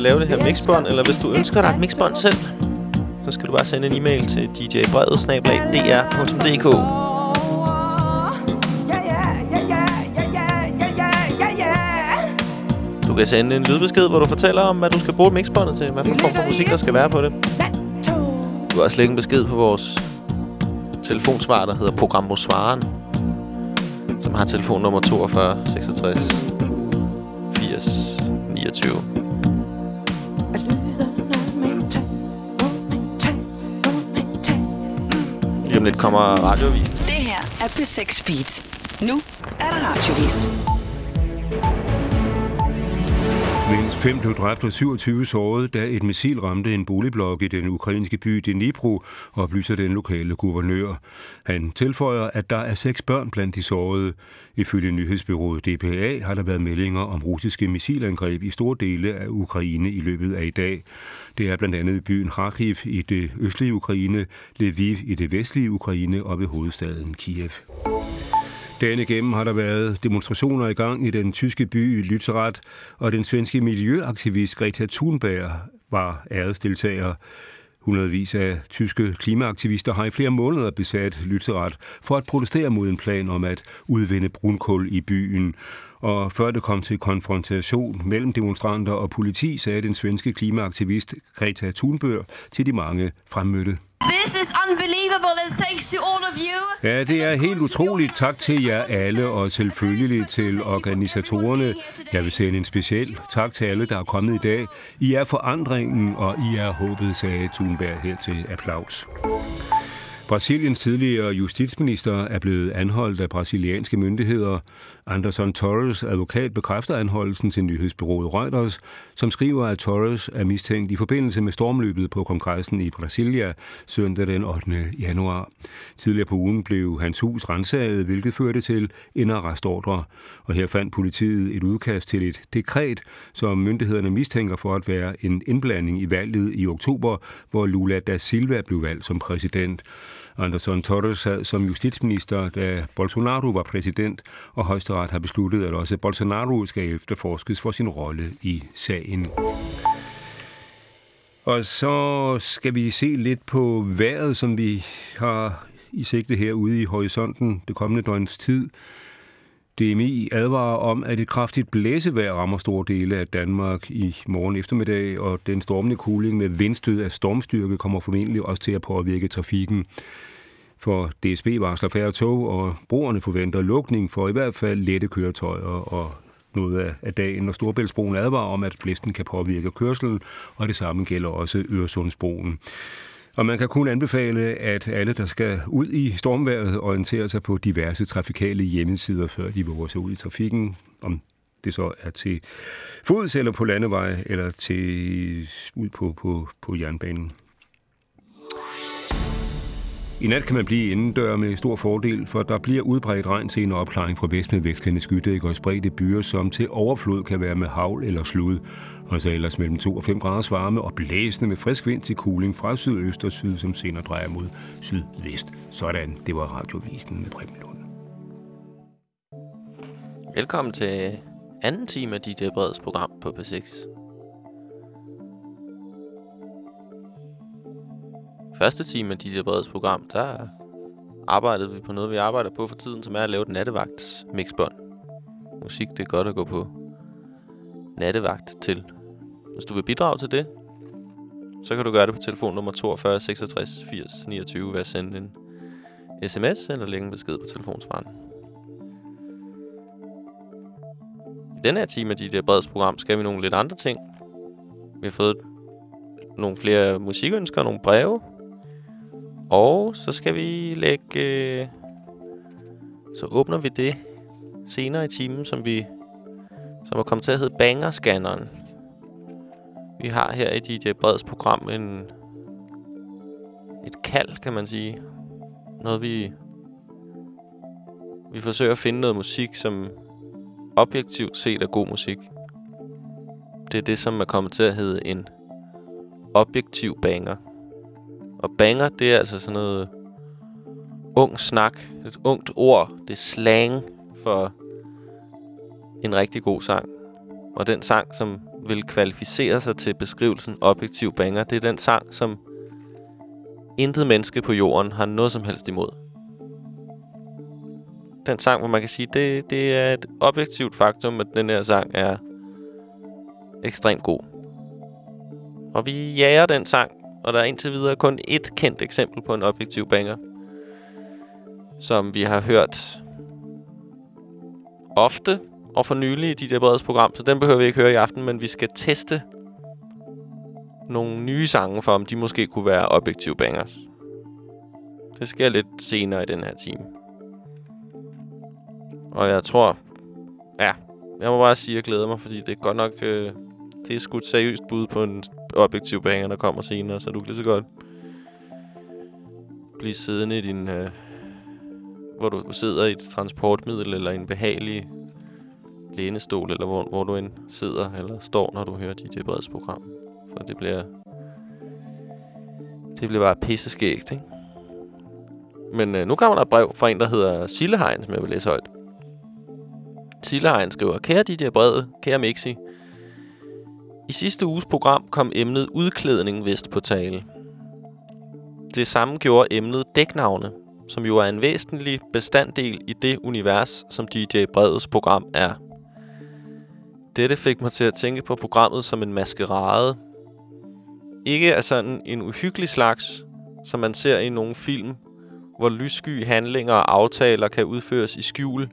at lave det her mixbånd, eller hvis du ønsker dig et mixbånd selv, så skal du bare sende en e-mail til djbrevet-dr.dk. Du kan sende en lydbesked, hvor du fortæller om, hvad du skal bruge mixbåndet til, hvad for form for musik, der skal være på det. Du kan også lægge en besked på vores telefonsvar, der hedder Programmosvaren, som har telefonnummer 42 66 80 29. lidt kommer radioavisen. Det her er P6 Beat. Nu er der radiovis. Fem blev dræbt og 27 såret, da et missil ramte en boligblok i den ukrainske by Dnipro, oplyser den lokale guvernør. Han tilføjer, at der er seks børn blandt de sårede. Ifølge nyhedsbyrået DPA har der været meldinger om russiske missilangreb i store dele af Ukraine i løbet af i dag. Det er blandt andet i byen Kharkiv i det østlige Ukraine, Lviv i det vestlige Ukraine og ved hovedstaden Kiev. Dagen igennem har der været demonstrationer i gang i den tyske by Lützerath, og den svenske miljøaktivist Greta Thunberg var æresdeltager. Hundredvis af tyske klimaaktivister har i flere måneder besat Lützerath for at protestere mod en plan om at udvinde brunkul i byen. Og før det kom til konfrontation mellem demonstranter og politi, sagde den svenske klimaaktivist Greta Thunberg til de mange fremmødte. This is unbelievable and thanks to all of you. Ja, det er helt utroligt. Tak til jer alle, og selvfølgelig til organisatorerne. Jeg vil sende en speciel tak til alle, der er kommet i dag. I er forandringen, og I er håbet, sagde Thunberg her til applaus. Brasiliens tidligere justitsminister er blevet anholdt af brasilianske myndigheder. Anderson Torres advokat bekræfter anholdelsen til nyhedsbyrået Reuters, som skriver, at Torres er mistænkt i forbindelse med stormløbet på kongressen i Brasilia søndag den 8. januar. Tidligere på ugen blev hans hus rensaget, hvilket førte til en arrestordre. Og her fandt politiet et udkast til et dekret, som myndighederne mistænker for at være en indblanding i valget i oktober, hvor Lula da Silva blev valgt som præsident. Anderson Torres sad som justitsminister, da Bolsonaro var præsident, og højesteret har besluttet, at også Bolsonaro skal efterforskes for sin rolle i sagen. Og så skal vi se lidt på vejret, som vi har i sigte herude i horisonten det kommende døgns tid. DMI advarer om, at et kraftigt blæsevejr rammer store dele af Danmark i morgen eftermiddag, og den stormende kuling med vindstød af stormstyrke kommer formentlig også til at påvirke trafikken. For DSB varsler færre tog, og brugerne forventer lukning for i hvert fald lette køretøjer og noget af- dagen, når Storbæltsbroen advarer om, at blæsten kan påvirke kørselen, og det samme gælder også Øresundsbroen. Og man kan kun anbefale, at alle, der skal ud i stormværet, orienterer sig på diverse trafikale hjemmesider, før de våger sig ud i trafikken. Om det så er til fods eller på landevej, eller til ud på, på, på jernbanen. I nat kan man blive indendør med stor fordel, for der bliver udbredt regn til en opklaring fra vest med vækstende skydæk og spredte byer, som til overflod kan være med havl eller slud. Og så ellers mellem 2 og 5 graders varme og blæsende med frisk vind til kuling fra sydøst og syd, som senere drejer mod sydvest. Sådan, det var radiovisen med Preben Lund. Velkommen til anden time af dit Breds program på P6. Første time af DJ Breds program, der arbejdede vi på noget, vi arbejder på for tiden, som er at lave et nattevagt mixbånd. Musik, det er godt at gå på nattevagt til. Hvis du vil bidrage til det, så kan du gøre det på telefonnummer 42 66 80 29 ved at sende en sms eller lægge en besked på telefonsvaren. I denne her time af de der breds program skal vi nogle lidt andre ting. Vi har fået nogle flere musikønsker, nogle breve. Og så skal vi lægge... Øh, så åbner vi det senere i timen, som vi som er kommet til at hedde Banger-scanneren. Vi har her i DJ Breds program en, et kald, kan man sige. Noget, vi, vi forsøger at finde noget musik, som objektivt set er god musik. Det er det, som er kommet til at hedde en objektiv banger. Og banger, det er altså sådan noget ung snak, et ungt ord, det er slang for en rigtig god sang. Og den sang, som vil kvalificere sig til beskrivelsen objektiv banger, det er den sang, som intet menneske på jorden har noget som helst imod. Den sang, hvor man kan sige, det, det er et objektivt faktum, at den her sang er ekstremt god. Og vi jager den sang, og der er indtil videre kun ét kendt eksempel på en objektiv banger, som vi har hørt ofte og for nylig i de der breds program, så den behøver vi ikke høre i aften, men vi skal teste nogle nye sange for, om de måske kunne være objektive bangers. Det sker lidt senere i den her time. Og jeg tror, ja, jeg må bare sige, at jeg glæder mig, fordi det er godt nok, øh, det er sgu et seriøst bud på en objektiv banger, der kommer senere, så du kan lige så godt blive siddende i din... Øh, hvor du sidder i et transportmiddel, eller en behagelig lænestol, eller hvor, hvor du end sidder eller står, når du hører DJ Breds program. For det bliver... Det bliver bare pisseskægt, ikke? Men øh, nu kommer der et brev fra en, der hedder Sillehegn, som jeg vil læse højt. Sillehegn skriver, Kære DJ Brede, kære Mixi, i sidste uges program kom emnet udklædning vist på tale. Det samme gjorde emnet dæknavne, som jo er en væsentlig bestanddel i det univers, som DJ Breds program er. Dette fik mig til at tænke på programmet som en maskerade. Ikke af sådan en uhyggelig slags, som man ser i nogle film, hvor lyssky handlinger og aftaler kan udføres i skjul,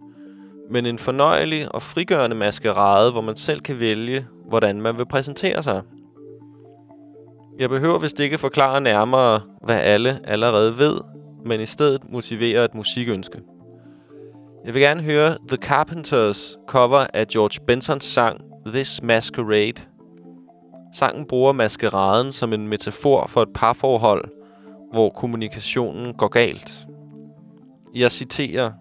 men en fornøjelig og frigørende maskerade, hvor man selv kan vælge, hvordan man vil præsentere sig. Jeg behøver vist ikke forklare nærmere, hvad alle allerede ved, men i stedet motivere et musikønske. Jeg vil gerne høre The Carpenters cover af George Bensons sang This Masquerade. Sangen bruger maskeraden som en metafor for et parforhold, hvor kommunikationen går galt. Jeg citerer,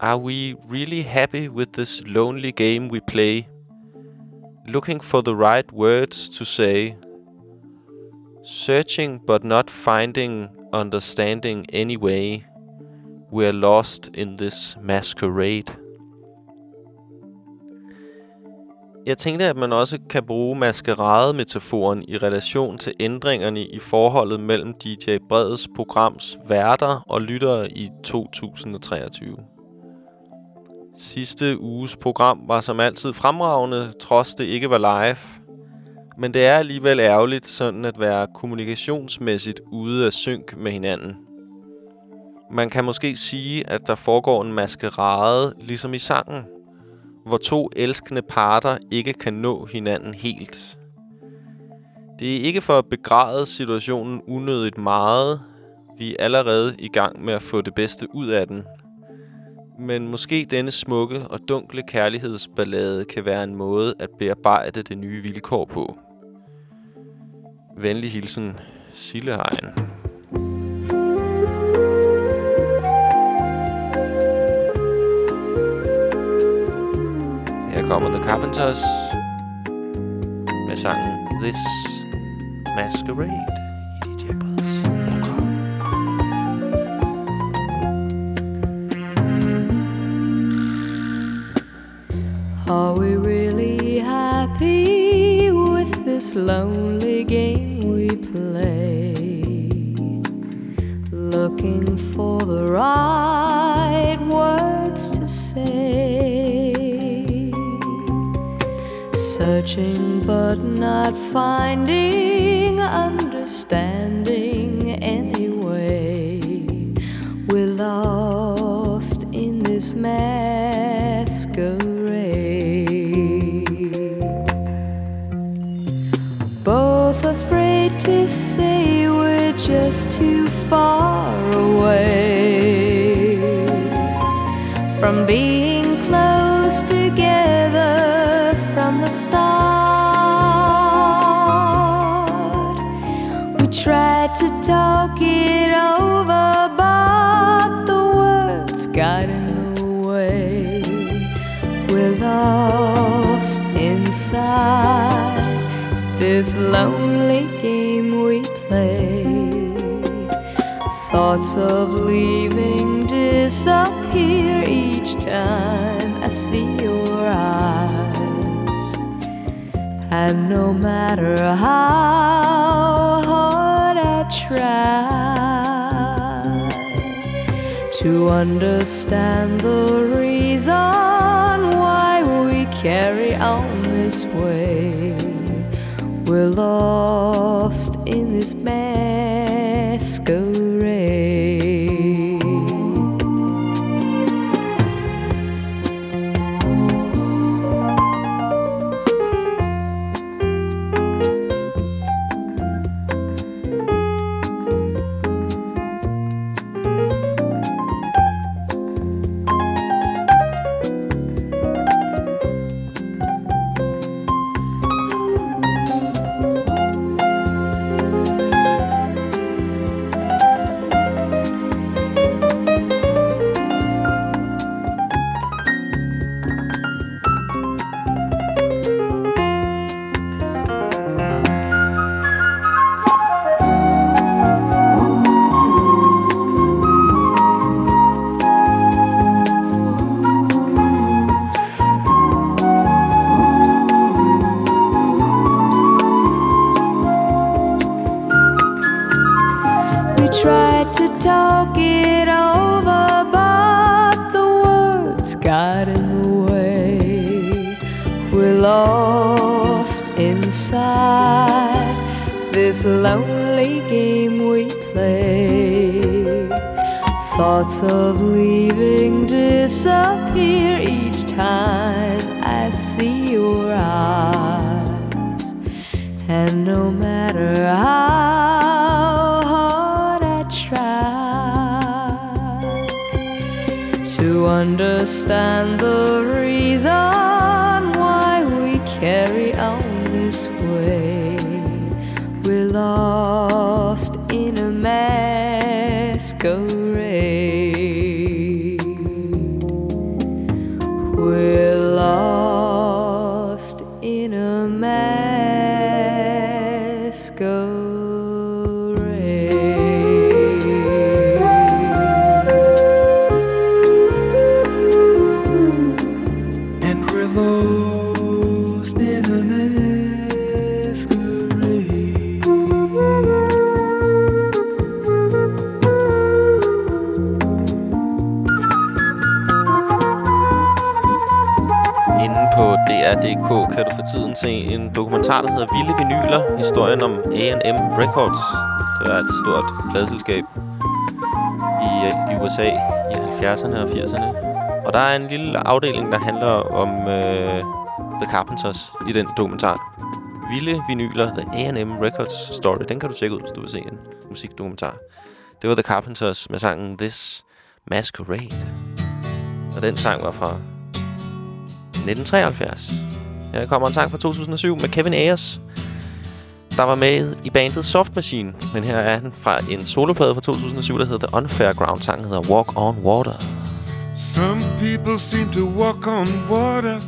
Are we really happy with this lonely game we play? Looking for the right words to say. Searching but not finding understanding anyway. We're lost in this masquerade. Jeg tænkte, at man også kan bruge maskerade-metaforen i relation til ændringerne i forholdet mellem DJ Breds programs værter og lyttere i 2023. Sidste uges program var som altid fremragende, trods det ikke var live. Men det er alligevel ærgerligt sådan at være kommunikationsmæssigt ude af synk med hinanden. Man kan måske sige, at der foregår en maskerade, ligesom i sangen, hvor to elskende parter ikke kan nå hinanden helt. Det er ikke for at begræde situationen unødigt meget. Vi er allerede i gang med at få det bedste ud af den. Men måske denne smukke og dunkle kærlighedsballade kan være en måde at bearbejde det nye vilkår på. Venlig hilsen, Sillehegn. Her kommer The Carpenters med sangen This Masquerade Are we really happy with this lonely game we play? Looking for the right words to say. Searching but not finding understanding anyway. We're lost in this masquerade. Both to say we're just too far away from being close together from the start. We tried to talk it over, this lonely game we play. Thoughts of leaving disappear each time I see your eyes. And no matter how hard I try to understand the reason why we carry on this way, we're lost in this masquerade. Dokumentar, der hedder Vilde Vinyler. Historien om A&M Records. Det er et stort pladselskab i, øh, i USA i 70'erne og 80'erne. Og der er en lille afdeling, der handler om øh, The Carpenters i den dokumentar. Vilde Vinyler, The A&M Records Story. Den kan du tjekke ud, hvis du vil se en musikdokumentar. Det var The Carpenters med sangen This Masquerade. Og den sang var fra 1973. Her kommer en sang fra 2007 med Kevin Ayers, der var med i bandet Soft Machine. Men her er han fra en soloplade fra 2007, der hedder The Unfair Ground. Sangen hedder Walk on Water. Some people seem to walk on water.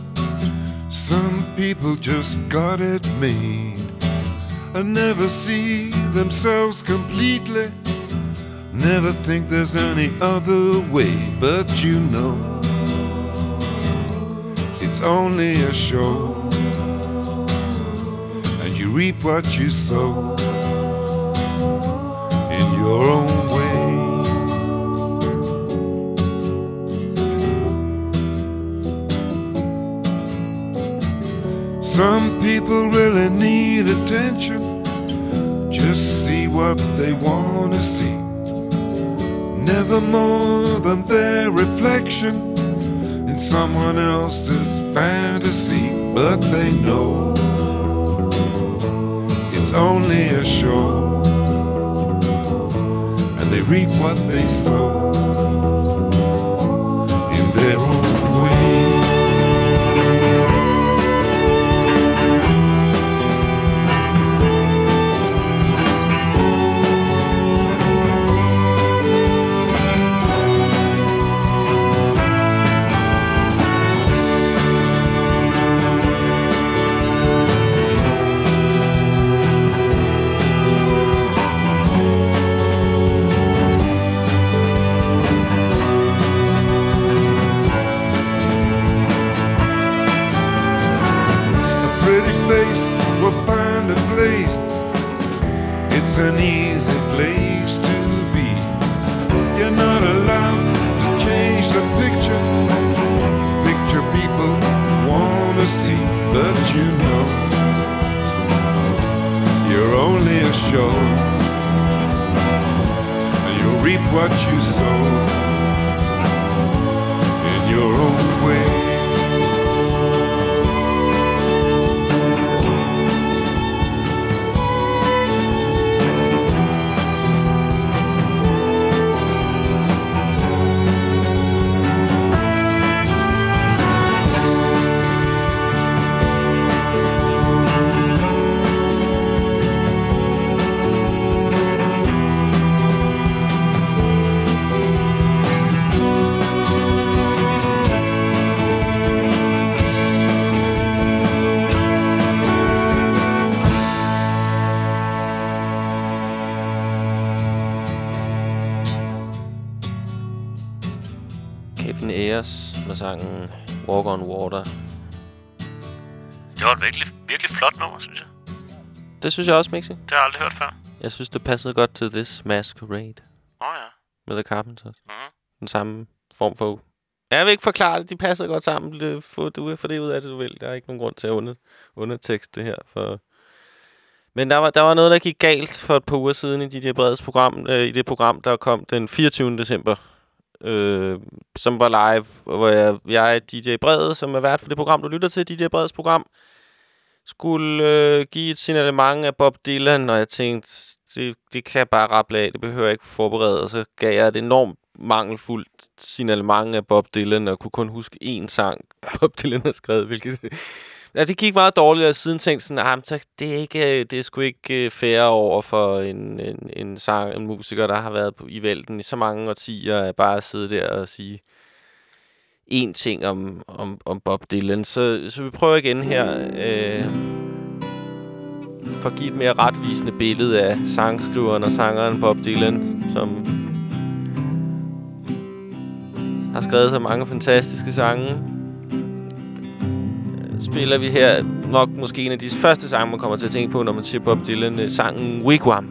Some people just got it made. And never see themselves completely. Never think there's any other way. But you know, it's only a show. You reap what you sow in your own way. Some people really need attention. Just see what they want to see. Never more than their reflection in someone else's fantasy. But they know it's only a show. And they reap what they sow Det synes jeg også, Mixi. Det har jeg aldrig hørt før. Jeg synes, det passede godt til This Masquerade Åh oh, ja. med The Carpenters. Mhm. Den samme form for Jeg vil ikke forklare det. De passer godt sammen. Få, du får det ud af det, du vil. Der er ikke nogen grund til at under, undertekste det her. For... Men der var, der var noget, der gik galt for et par uger siden i DJ Breds program. Øh, I det program, der kom den 24. december. Øh, som var live, hvor jeg, jeg er DJ Brede, som er vært for det program, du lytter til, DJ Breds program skulle øh, give et signalement af Bob Dylan, og jeg tænkte, det, det kan jeg bare rappe af, det behøver jeg ikke forberede. Og så gav jeg et enormt mangelfuldt signalement af Bob Dylan, og kunne kun huske én sang, Bob Dylan har skrevet, hvilket... Ja, det gik meget dårligt, og siden tænkte sådan, ah, men så det er, ikke, øh, det er sgu ikke øh, fair over for en, en, en, sang, en musiker, der har været på, i vælten i så mange årtier, at bare sidde der og sige én ting om, om, om Bob Dylan. Så, så vi prøver igen her, øh, for at give et mere retvisende billede af sangskriveren og sangeren Bob Dylan, som har skrevet så mange fantastiske sange. Spiller vi her nok måske en af de første sange, man kommer til at tænke på, når man siger Bob Dylan, øh, sangen Wigwam.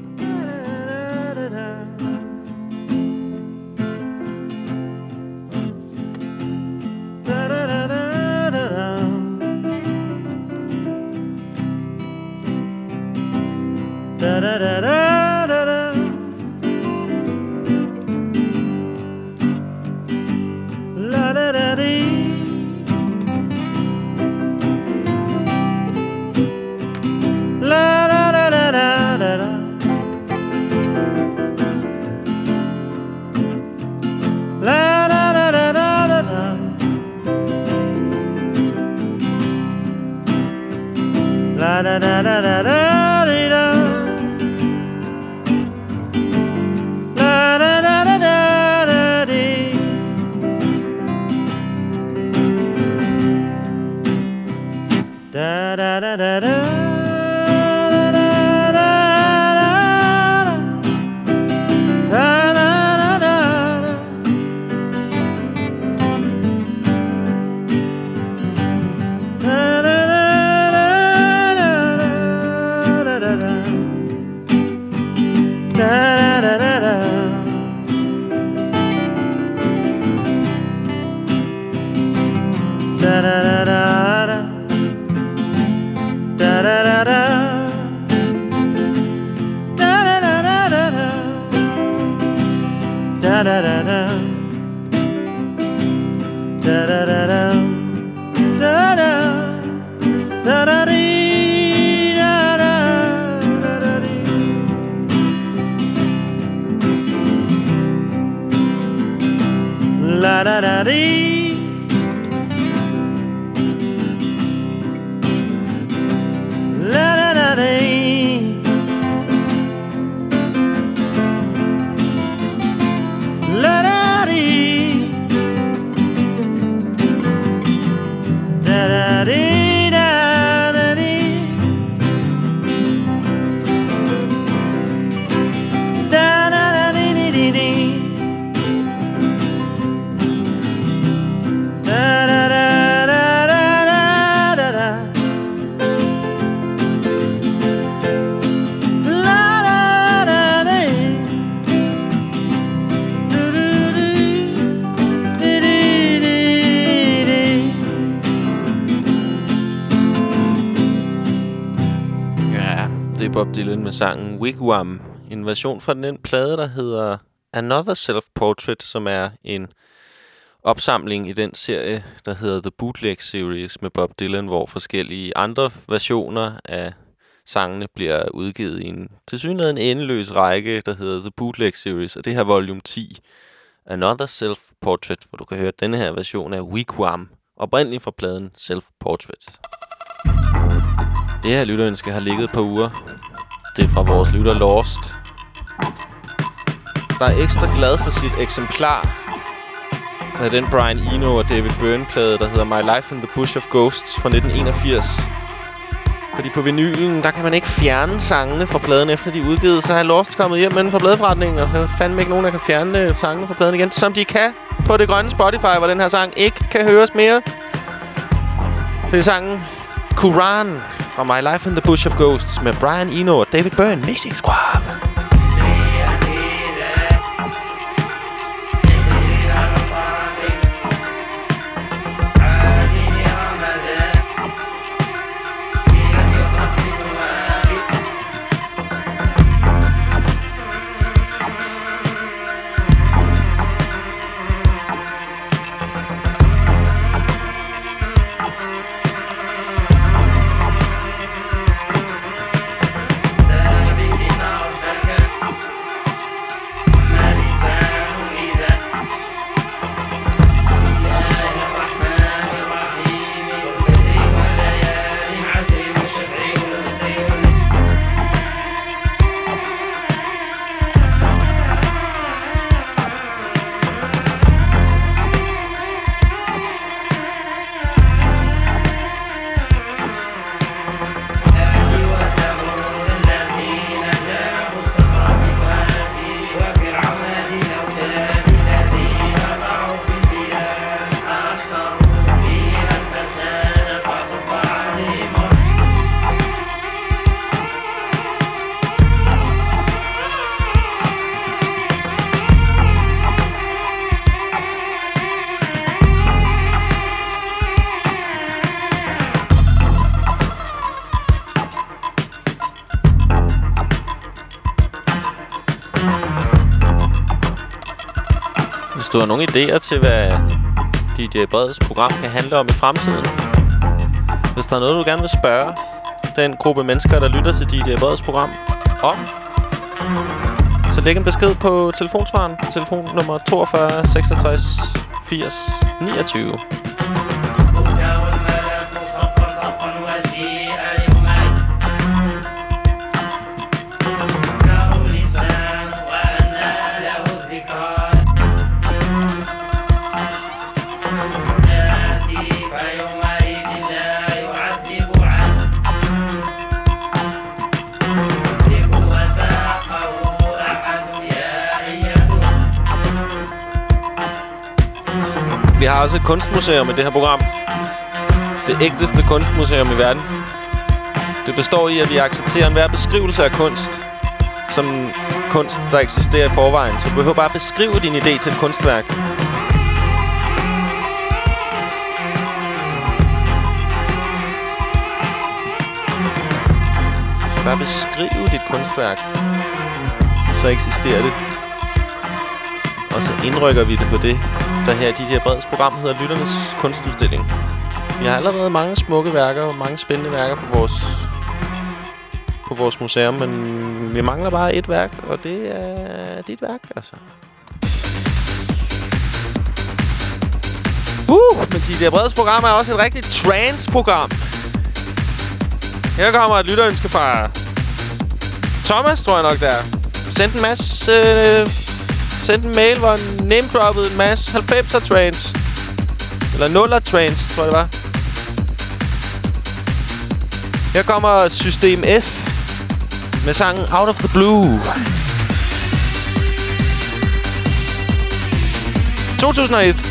Med sangen Wigwam. En version fra den plade, der hedder Another Self-Portrait, som er en opsamling i den serie, der hedder The Bootleg Series med Bob Dylan, hvor forskellige andre versioner af sangene bliver udgivet i en tilsyneladende endeløs række, der hedder The Bootleg Series, og det her volume 10, Another Self-Portrait, hvor du kan høre denne her version af Wigwam, oprindeligt fra pladen Self-Portrait. Det her lytterønske har ligget på uger. Det er fra vores lytter Lost. Der er ekstra glad for sit eksemplar af den Brian Eno og David Byrne-plade, der hedder My Life in the Bush of Ghosts fra 1981. Fordi på vinylen, der kan man ikke fjerne sangene fra pladen, efter de er udgivet. Så har Lost kommet hjem med den fra pladeforretningen, og så er fandme ikke nogen, der kan fjerne øh, sangene fra pladen igen. Som de kan på det grønne Spotify, hvor den her sang ikke kan høres mere. Det er sangen Quran fra My Life in the Bush of Ghosts med Brian Eno og David Byrne. Mixing Squad. Du har nogle idéer til, hvad DJ Breds program kan handle om i fremtiden. Hvis der er noget, du gerne vil spørge den gruppe mennesker, der lytter til DJ Breds program om, så læg en besked på telefonsvaren på telefonnummer 42 66 80 29. Vi også et kunstmuseum i det her program. Det ægteste kunstmuseum i verden. Det består i, at vi accepterer enhver beskrivelse af kunst som kunst, der eksisterer i forvejen. Så du behøver bare at beskrive din idé til et kunstværk. Du skal bare beskrive dit kunstværk. Så eksisterer det. Og så indrykker vi det på det, der her i DJ Breds program hedder Lytternes Kunstudstilling. Vi har allerede mange smukke værker og mange spændende værker på vores, på vores museum, men vi mangler bare et værk, og det er dit værk, altså. Uh, men DJ Breds program er også et rigtigt trance-program. Her kommer et lytterønske fra Thomas, tror jeg nok, der. Send en masse... Øh, send en mail, hvor han name-droppede en masse 90'er trance. Eller 0'er trance, tror jeg det var. Her kommer System F med sangen Out of the Blue. 2001.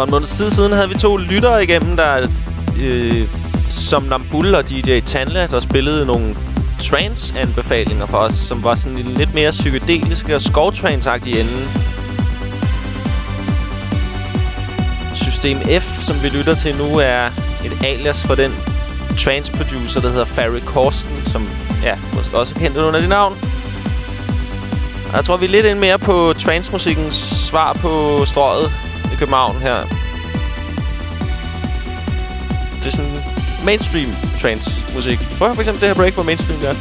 For en måneds tid siden havde vi to lyttere igennem, der øh, som Nambul og DJ Tanla, der spillede nogle trance-anbefalinger for os, som var sådan lidt mere psykedeliske og skovtrance-agtige ende. System F, som vi lytter til nu, er et alias for den trance-producer, der hedder Farry Corsten, som ja, måske også kendt under det navn. Og jeg tror, vi er lidt ind mere på trance-musikkens svar på strøget København her. Det er sådan mainstream trance-musik. Prøv at for eksempel det her break, hvor mainstream der. er.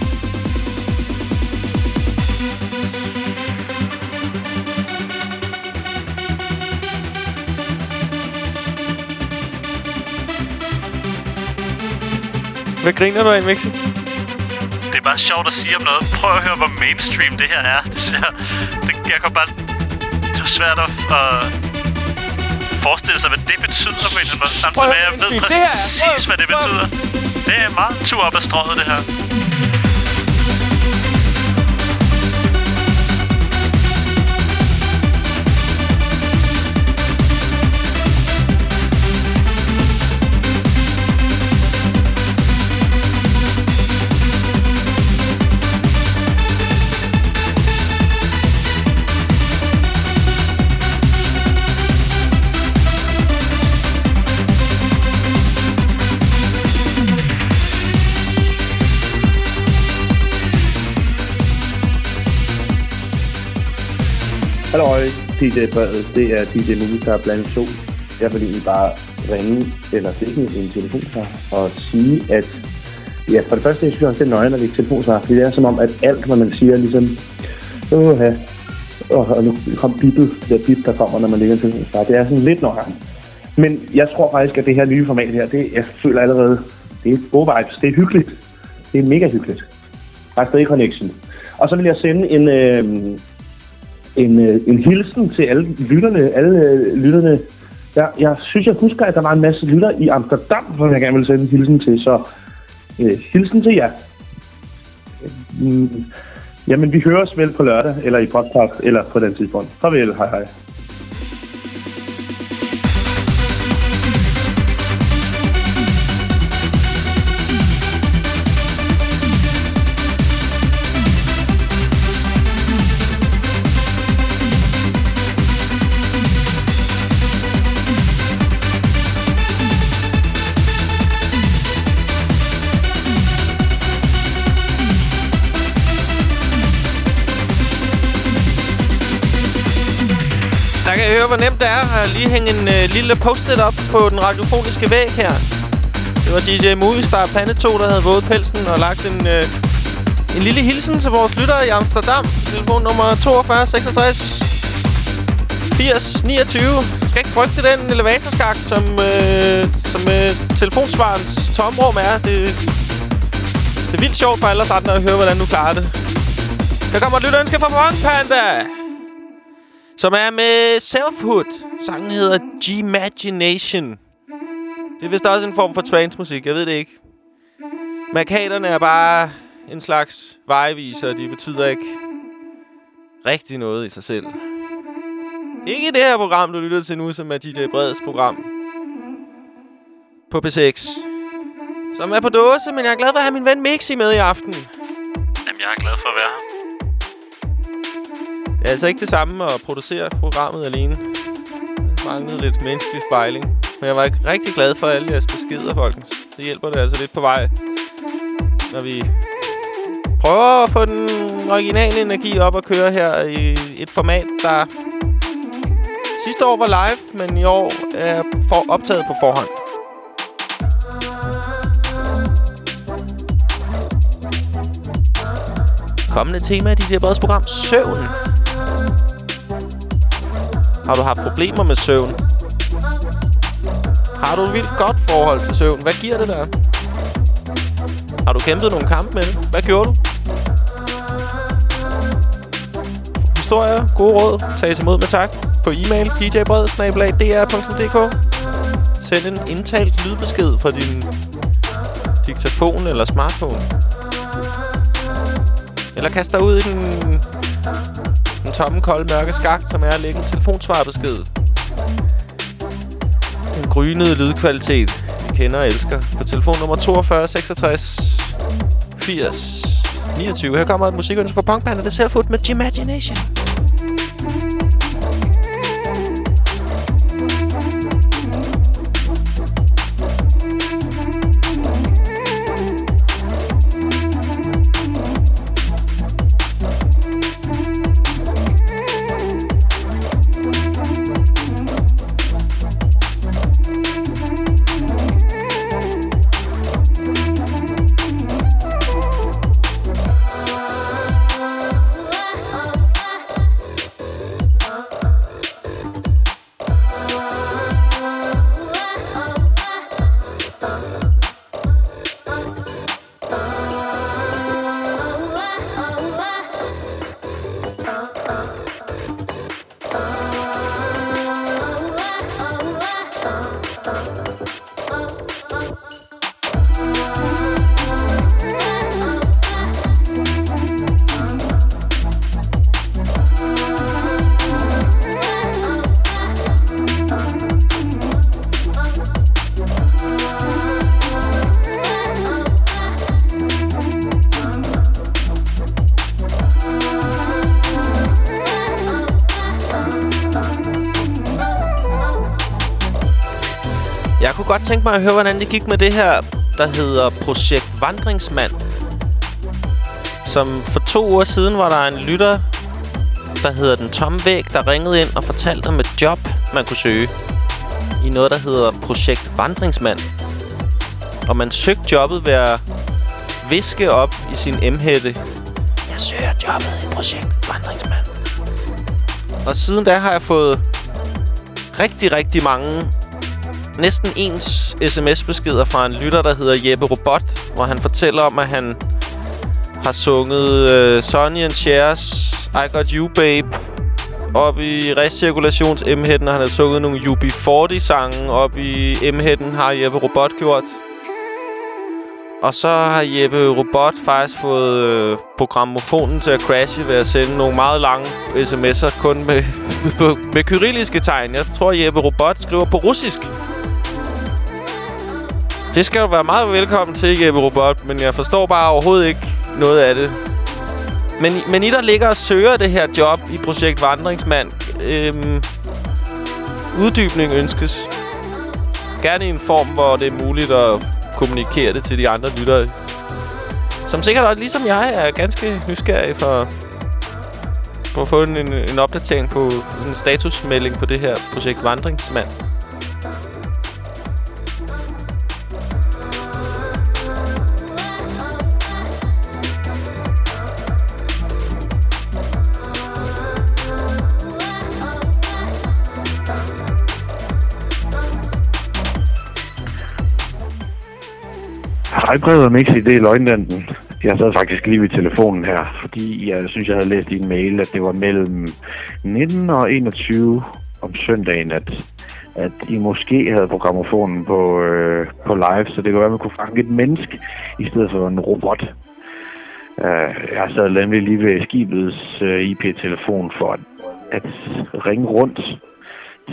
Hvad griner du af, Mixi? Det er bare sjovt at sige om noget. Prøv at høre, hvor mainstream det her er. Det, synes det, jeg kan bare... Det er svært at, Uh forestille sig, hvad det betyder på en eller anden måde. Samtidig med, at jeg ved præcis, hvad det betyder. Det er meget tur op ad strøget, det her. Halløj, DJ Brede. Det er DJ Louis, der er blandt to. Jeg vil egentlig bare ringe eller stikke en telefon her og sige, at ja, for det første, jeg synes også, det er nøje, når vi ikke telefonsvarer, fordi det er som om, at alt, hvad man siger, ligesom, åh, ja, og, nu kom bippet, det der bip, der kommer, når man ligger en telefonsvarer. Det er sådan lidt nøjeren. Men jeg tror faktisk, at det her nye format her, det, jeg føler allerede, det er gode vibes, det er hyggeligt. Det er mega hyggeligt. Der stadig connection. Og så vil jeg sende en, øh, en, øh, en hilsen til alle lytterne. Alle øh, lytterne. Jeg, jeg synes, jeg husker, at der var en masse lytter i Amsterdam, som jeg gerne vil sende en hilsen til. Så øh, hilsen til jer. Mm, jamen, vi høres vel på lørdag, eller i podcast, eller på den tidspunkt. Farvel, hej hej. Hvor nemt det er at lige hænge en øh, lille post-it op på den radiofoniske væg her. Det var DJ Movistar Planet 2, der havde våget pelsen og lagt en, øh, en lille hilsen til vores lyttere i Amsterdam. Telefon nummer 42 66 80 29. Du skal ikke frygte den elevatorskagt, som, øh, som øh, telefonsvarens tomrum er. Det, det er vildt sjovt for alle os andre at høre, hvordan du klarer det. Her kommer et lytterønske fra Funk Panda, som er med Selfhood. Sangen hedder G-Magination. Det er vist også en form for transmusik, jeg ved det ikke. Markaterne er bare en slags vejviser, de betyder ikke rigtig noget i sig selv. Ikke i det her program, du lytter til nu, som er DJ Breds program. På P6. Som er på dåse, men jeg er glad for at have min ven Mixi med i aften. Jamen, jeg er glad for at være her. Det er altså ikke det samme at producere programmet alene. Jeg manglede lidt menneskelig spejling. Men jeg var ikke rigtig glad for alle jeres beskeder, folkens. Det hjælper det altså lidt på vej. Når vi prøver at få den originale energi op at køre her i et format, der sidste år var live, men i år er for optaget på forhånd. Kommende tema i dit her program, søvn. Har du haft problemer med søvn? Har du et vildt godt forhold til søvn? Hvad giver det der? Har du kæmpet nogle kampe med det? Hvad gjorde du? Historier, gode råd, tages imod med tak på e-mail djbred.dr.dk Send en indtalt lydbesked fra din diktafon eller smartphone. Eller kast dig ud i den, den tomme, kolde, mørke skak, som er at lægge en telefonsvarbesked. En grynede lydkvalitet, vi kender og elsker. På telefonnummer 42 66 80 29. Her kommer et musikønske fra punkbandet The Selfhood med G-Imagination. Godt tænke mig at høre, hvordan det gik med det her, der hedder Projekt Vandringsmand. Som for to uger siden var der en lytter, der hedder Den Tomme Væg, der ringede ind og fortalte om et job, man kunne søge. I noget, der hedder Projekt Vandringsmand. Og man søgte jobbet ved at viske op i sin M-hætte. Jeg søger jobbet i Projekt Vandringsmand. Og siden da har jeg fået rigtig, rigtig mange næsten ens sms-beskeder fra en lytter, der hedder Jeppe Robot, hvor han fortæller om, at han har sunget uh, Sonny and Shares, I Got You Babe op i recirkulations m og han har sunget nogle UB40-sange op i m har Jeppe Robot gjort. Og så har Jeppe Robot faktisk fået øh, programmofonen til at crashe ved at sende nogle meget lange sms'er kun med, med kyrilliske tegn. Jeg tror, Jeppe Robot skriver på russisk. Det skal du være meget velkommen til, Jeppe Robot, men jeg forstår bare overhovedet ikke noget af det. Men, men I, der ligger og søger det her job i Projekt Vandringsmand, øhm, uddybning ønskes. Gerne i en form, hvor det er muligt at kommunikere det til de andre lyttere. Som sikkert også, ligesom jeg, er ganske nysgerrig for Prøv at få en, en opdatering på en statusmelding på det her projekt Vandringsmand. Hej, Brede og Mixi, det er løjtnanten. Jeg sad faktisk lige ved telefonen her, fordi jeg synes, jeg havde læst i en mail, at det var mellem 19 og 21 om søndagen, at, at I måske havde programmofonen på, øh, på live, så det kunne være, at man kunne fange et menneske i stedet for en robot. Uh, jeg sad nemlig lige ved skibets øh, uh, IP-telefon for at, at ringe rundt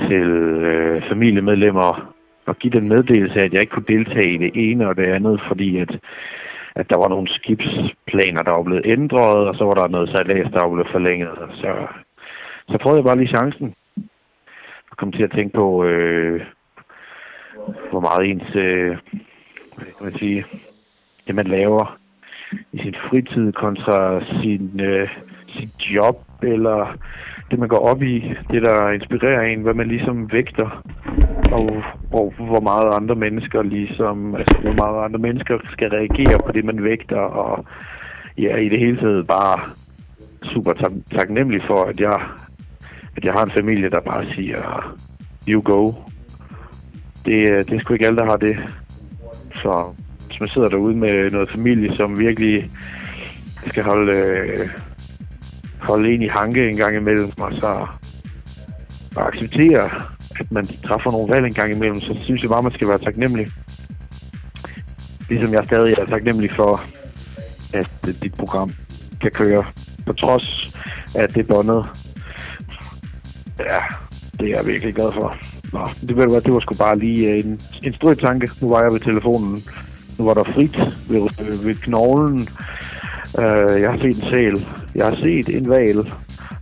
til øh, familiemedlemmer og give den meddelelse, at jeg ikke kunne deltage i det ene og det andet, fordi at, at der var nogle skibsplaner, der var blevet ændret, og så var der noget sejlads, der var blevet forlænget. Så, så prøvede jeg bare lige chancen. at kom til at tænke på, øh, hvor meget ens, øh, hvad kan man sige, det man laver i sin fritid kontra sin, øh, sit job, eller det man går op i, det der inspirerer en, hvad man ligesom vægter, og, og hvor meget andre mennesker ligesom, altså hvor meget andre mennesker skal reagere på det, man vægter, og ja, i det hele taget bare super tak, taknemmelig for, at jeg, at jeg har en familie, der bare siger, you go. Det, øh, det er sgu ikke alle, der har det. Så hvis man sidder derude med noget familie, som virkelig skal holde, øh, holde en i hanke en gang imellem, og så og acceptere, at man træffer nogle valg en gang imellem, så synes jeg bare, man skal være taknemmelig. Ligesom jeg stadig er taknemmelig for, at dit program kan køre, på trods af at det er båndet. Ja, det er jeg virkelig glad for. Nå, det, ved du hvad, det var sgu bare lige øh, en, en strøg tanke. Nu var jeg ved telefonen. Nu var der frit ved, øh, ved knoglen. Uh, jeg har set en sal jeg har set en val.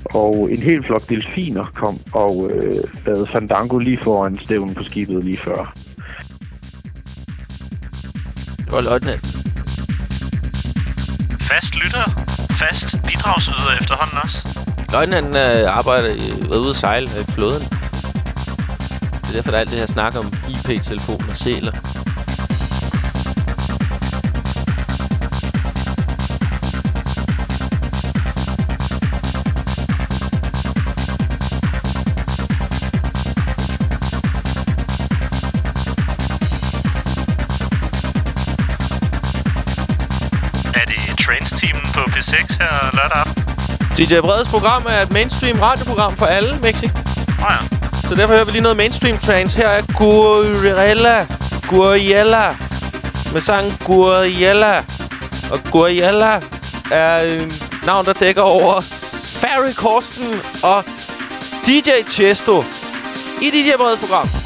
Og en hel flok delfiner kom og øh, lavede fandango lige foran stævnen på skibet lige før. Det var løjtnant. Fast lytter, fast bidragsyder efterhånden også. Løjtnanten øh, arbejder er ude at sejle i flåden. Det er derfor, der er alt det her snak om IP-telefon og sæler. DJ Breds program er et mainstream radioprogram for alle, Mexi. Oh ja. Så derfor hører vi lige noget mainstream trance. Her er Guriella. Guriella. Med sangen Guriella. Og Guriella er en navn, der dækker over Farry Korsten og DJ Chesto i DJ Breds program.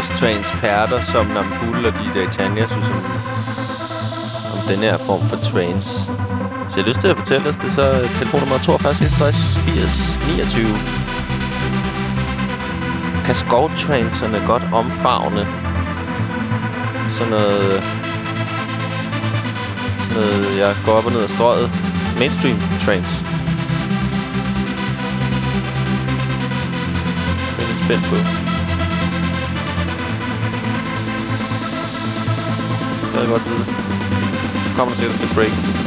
Vores transperter som Nambul og DJ Tanja synes om, om den her form for trance. Hvis jeg har lyst til at fortælle os det, så telefonnummer 42 66 80 29. Kan skovtrancerne godt omfavne sådan noget... Sådan noget, jeg går op og ned af strøget. Mainstream trance. Det er lidt spændt på. Stadig godt vide. Kommer til sikkert et break.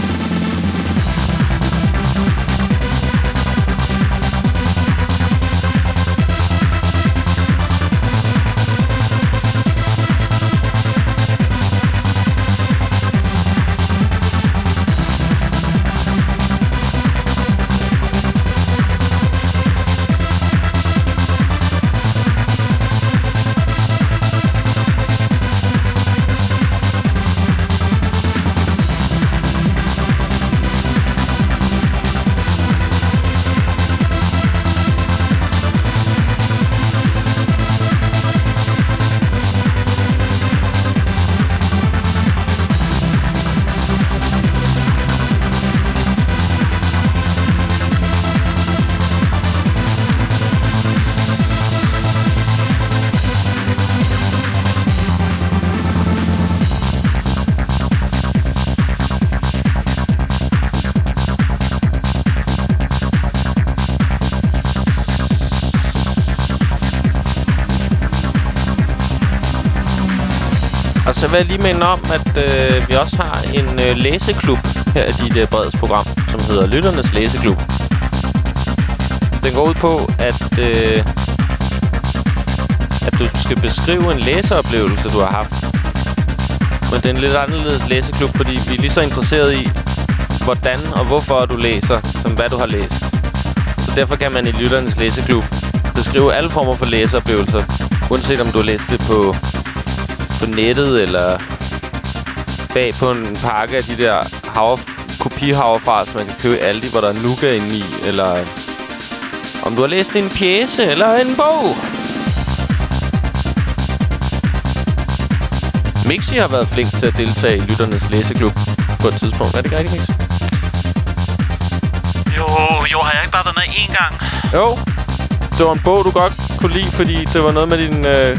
Vil jeg lige minde om, at øh, vi også har en øh, læseklub her i dit øh, Breds program, som hedder Lytternes Læseklub. Den går ud på, at, øh, at du skal beskrive en læseoplevelse, du har haft. Men det er en lidt anderledes læseklub, fordi vi er lige så interesseret i, hvordan og hvorfor du læser, som hvad du har læst. Så derfor kan man i Lytternes Læseklub beskrive alle former for læseoplevelser, uanset om du har læst det på på nettet, eller bag på en pakke af de der havre, kopihavrefra, som man kan købe i Aldi, hvor der er nougat inde i, eller om du har læst en pjæse eller en bog. Mixi har været flink til at deltage i Lytternes Læseklub på et tidspunkt. Er det ikke rigtigt, Mixi? Jo, jo, har jeg ikke bare været med én gang? Jo. Det var en bog, du godt kunne lide, fordi det var noget med din øh,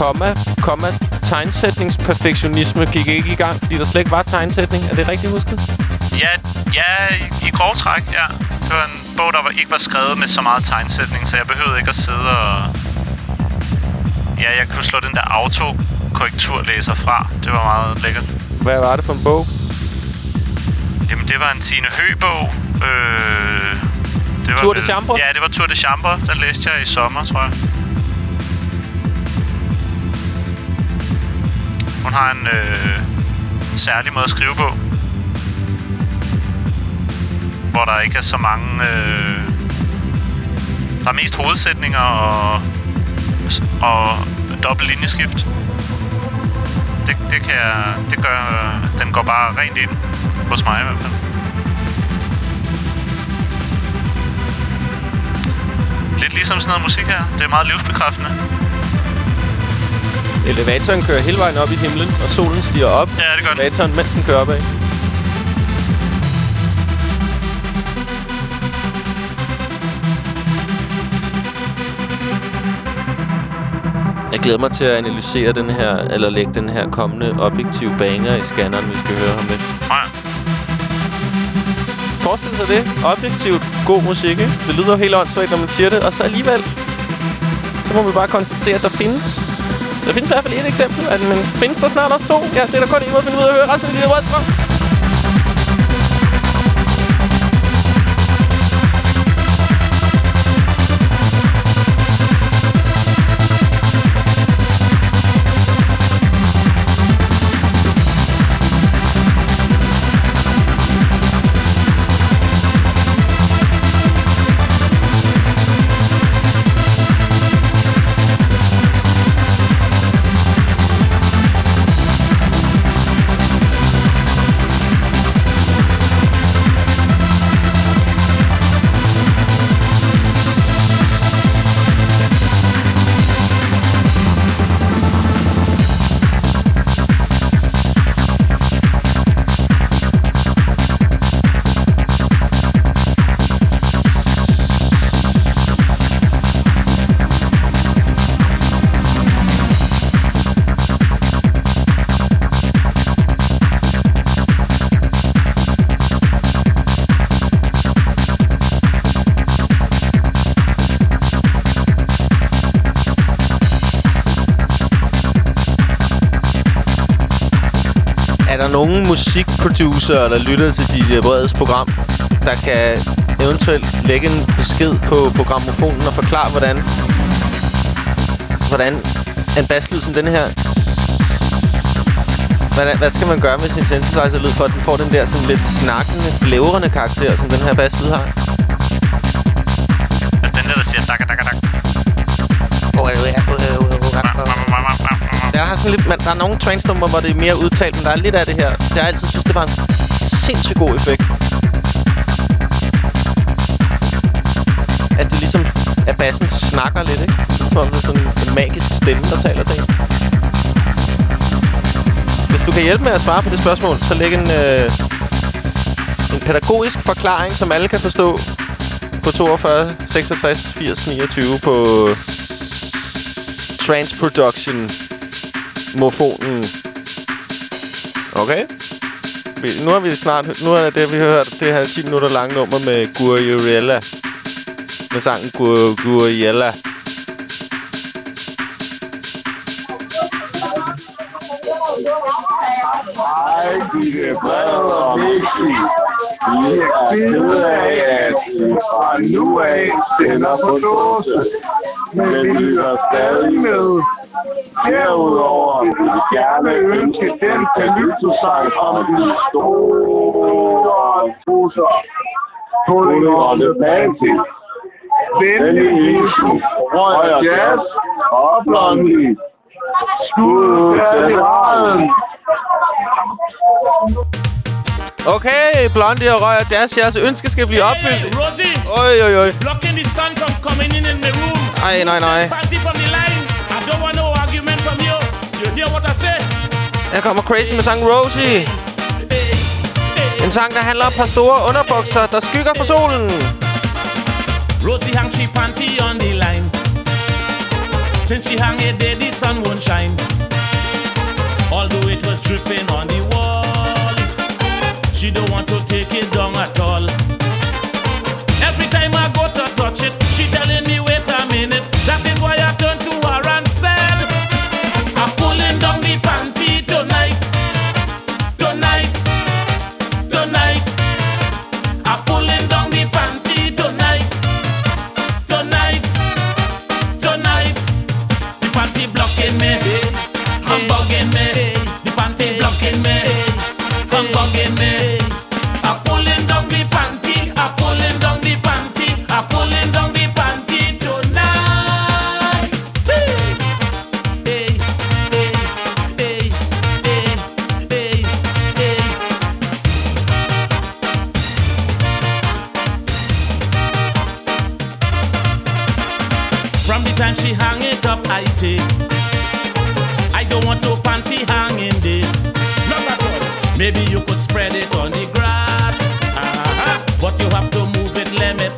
komma, komma, tegnsætningsperfektionisme gik ikke i gang, fordi der slet ikke var tegnsætning. Er det rigtigt husket? Ja, ja i, i grov træk, ja. Det var en bog, der var, ikke var skrevet med så meget tegnsætning, så jeg behøvede ikke at sidde og... Ja, jeg kunne slå den der autokorrekturlæser fra. Det var meget lækkert. Hvad var det for en bog? Jamen, det var en Tine Høgh-bog. Øh, det var Tour de Chambre? Ja, det var Tour de Chambre. Den læste jeg i sommer, tror jeg. Hun har en øh, særlig måde at skrive på. Hvor der ikke er så mange... Øh, der er mest hovedsætninger og, og dobbelt linjeskift. Det, det kan jeg... Det gør... Den går bare rent ind. Hos mig i hvert fald. Lidt ligesom sådan noget musik her. Det er meget livsbekræftende. Elevatoren kører hele vejen op i himlen, og solen stiger op. Ja, det gør den. Elevatoren, mens den kører opad. Jeg glæder mig til at analysere den her, eller lægge den her kommende objektive banger i scanneren, vi skal høre ham lidt. Ja. Forestil sig det. Objektivt god musik, ikke? Det lyder jo helt åndssvagt, når man siger det. Og så alligevel, så må vi bare konstatere, at der findes der findes i hvert fald et eksempel, men findes der snart også to? Ja, det er der kun en måde at finde ud af at høre resten af de der musikproducer, der lytter til DJ Breds program, der kan eventuelt lægge en besked på programmofonen og forklare, hvordan, hvordan en basslyd som den her... Hvad, hvad skal man gøre med sin synthesizer-lyd, for at den får den der sådan lidt snakkende, blævrende karakter, som den her basslyd har? Altså den der, der siger dak, dak, dak jeg har sådan lidt, man, der er nogle trance-numre, hvor det er mere udtalt, men der er lidt af det her. Jeg har altid synes, det var en sindssygt god effekt. At det ligesom, at bassen snakker lidt, ikke? Som om sådan en magisk stemme, der taler til en. Hvis du kan hjælpe med at svare på det spørgsmål, så læg en, øh, en pædagogisk forklaring, som alle kan forstå på 42 66 80 29 på Transproduction mofonen. Okay. Nu har vi snart... Nu er det, vi har hørt, det her 10 minutter lange nummer med Guriella. Med sangen Gur Guriella. Hej, de er brede og vigtige. Vi er kede af, at vi fra nu af sender på dåse. Men vi er stadig med. Derudover vil vi gerne ønske den kalypso-sang om de store busser. Pulling on the panties. Venlig hilsen. Røg jazz og blondie. Skud til. Okay, Blondie og Røg og Jazz, jeres ønske skal blive opfyldt. Rosie! Oj, oj, oj. Blocking the sun from coming in in the room. Ej, nej, nej. Party from the line. Don't want no argument from you. You hear what I say? Her kommer Crazy med sangen Rosie. En sang, der handler om et par store underbukser, der skygger for solen. Rosie hang she panty on the line. Since she hang it there, the sun won't shine. Although it was dripping on the wall, she don't want to take it down at all. Maybe you could spread it on the grass. Ah, but you have to move it, let me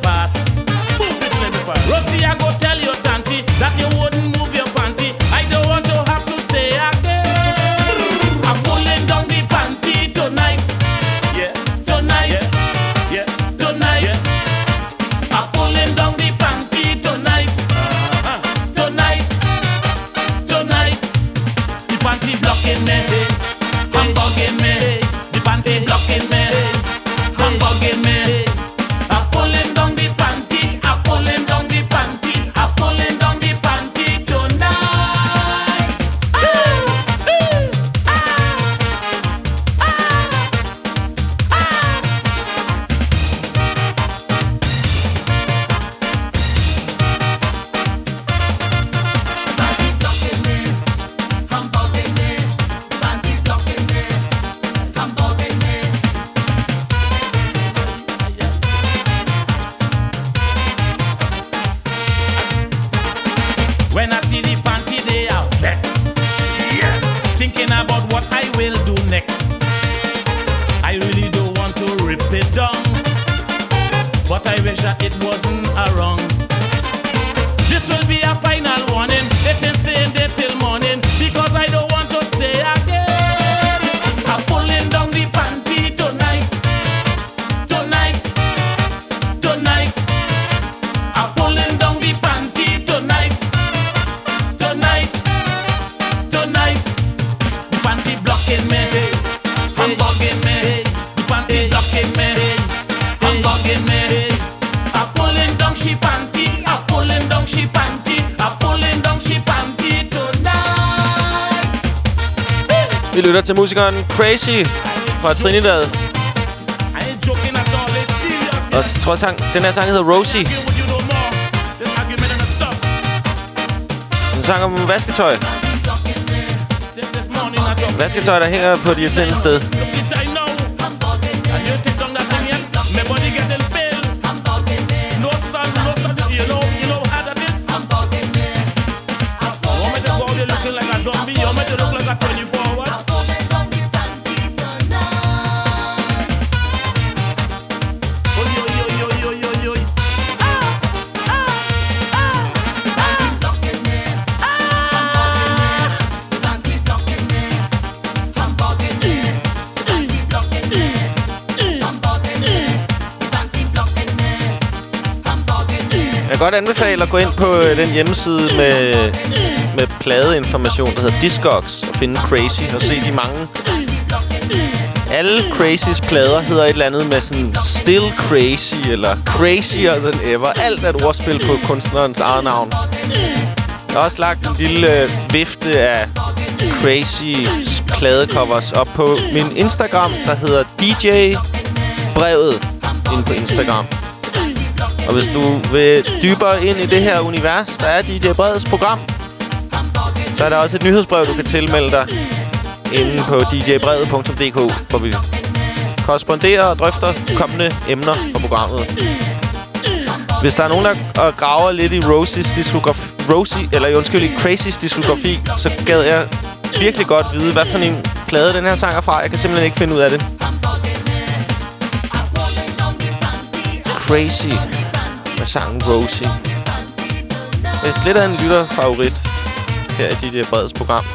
musikeren Crazy fra Trinidad. I ain't joking. Og jeg tror, sang, den her sang hedder Rosie. With En sang om vasketøj. Vasketøj, der hænger på et irriterende sted. Godt anbefale at gå ind på øh, den hjemmeside med, med pladeinformation, der hedder Discogs, og finde Crazy og se de mange. Alle Crazys plader hedder et eller andet med sådan Still Crazy, eller Crazier than ever. Alt er et ordspil på kunstnerens eget navn. Jeg har også lagt en lille øh, vifte af crazy pladecovers op på min Instagram, der hedder DJ Brevet inde på Instagram. Og hvis du vil dybere ind i det her univers, der er DJ Breds program, så er der også et nyhedsbrev, du kan tilmelde dig inde på djbrede.dk, hvor vi korresponderer og drøfter kommende emner på programmet. Hvis der er nogen, der graver lidt i Rosies diskografi, Rosie, eller undskyld, i Crazy's diskografi, så gad jeg virkelig godt vide, hvad for en plade den her sang er fra. Jeg kan simpelthen ikke finde ud af det. Crazy med sangen Rosie. Det er lidt af en lytterfavorit her i DJ Breds program.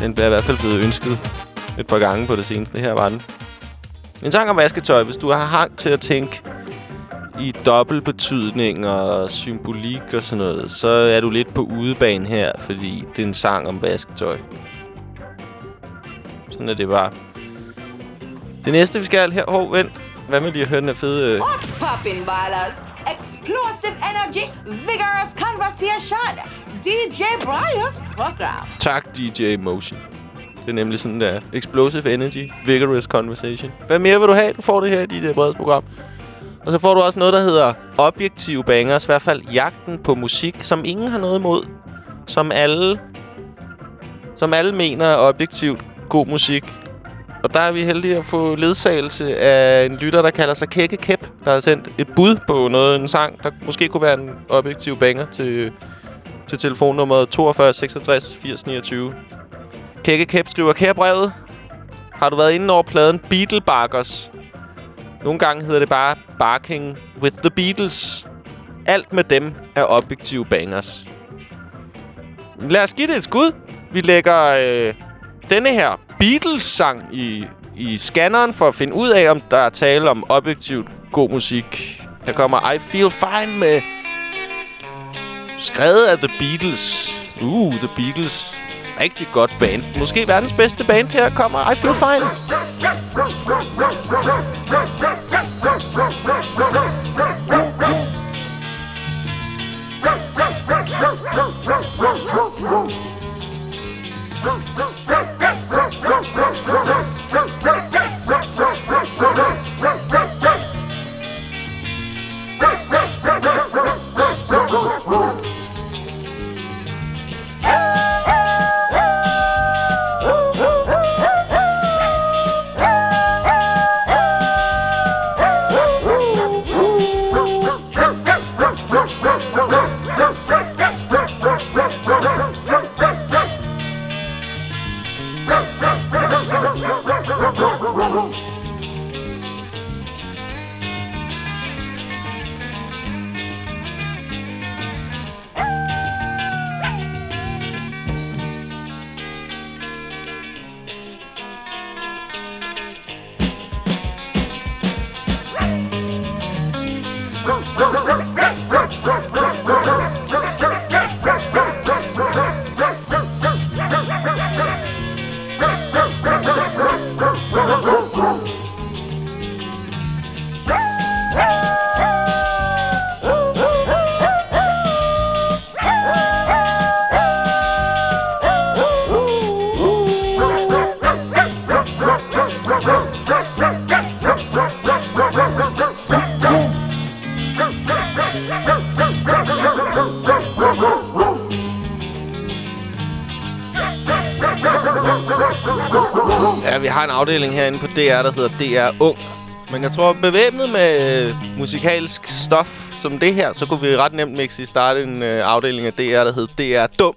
Den bliver i hvert fald blevet ønsket et par gange på det seneste. Her var den. En sang om vasketøj. Hvis du har hang til at tænke i dobbeltbetydning og symbolik og sådan noget, så er du lidt på udebane her, fordi det er en sang om vasketøj. Sådan er det bare. Det næste, vi skal her... Hov, vent. Hvad med lige at høre den her fede... Øh, What's poppin', ballers? Explosive energy, vigorous conversation. DJ Brian's program. Tak, DJ Motion. Det er nemlig sådan, der Explosive Energy, Vigorous Conversation. Hvad mere vil du have? Du får det her i dit uh, program. Og så får du også noget, der hedder Objektive Bangers. I hvert fald jagten på musik, som ingen har noget imod. Som alle, som alle mener er objektivt god musik. Og der er vi heldige at få ledsagelse af en lytter, der kalder sig Kække Kæp, der har sendt et bud på noget, en sang, der måske kunne være en objektiv banger til, til telefonnummeret 42 66 80 29. Kække Kæp skriver, Kære brevet, har du været inde over pladen Beatlebarkers? Nogle gange hedder det bare Barking with the Beatles. Alt med dem er objektive bangers. Lad os give det et skud. Vi lægger øh, denne her Beatles-sang i, i scanneren for at finde ud af, om der er tale om objektivt god musik. Her kommer I Feel Fine med... Skrevet af The Beatles. Uh, The Beatles. Rigtig godt band. Måske verdens bedste band. Her kommer I Feel Fine. Go, go, go, go, go, go, go, go. Go, go, go. Har en afdeling herinde på DR, der hedder DR Ung. Men jeg tror, bevæbnet med øh, musikalsk stof som det her, så kunne vi ret nemt mixe i starte en øh, afdeling af DR, der hedder DR Dum.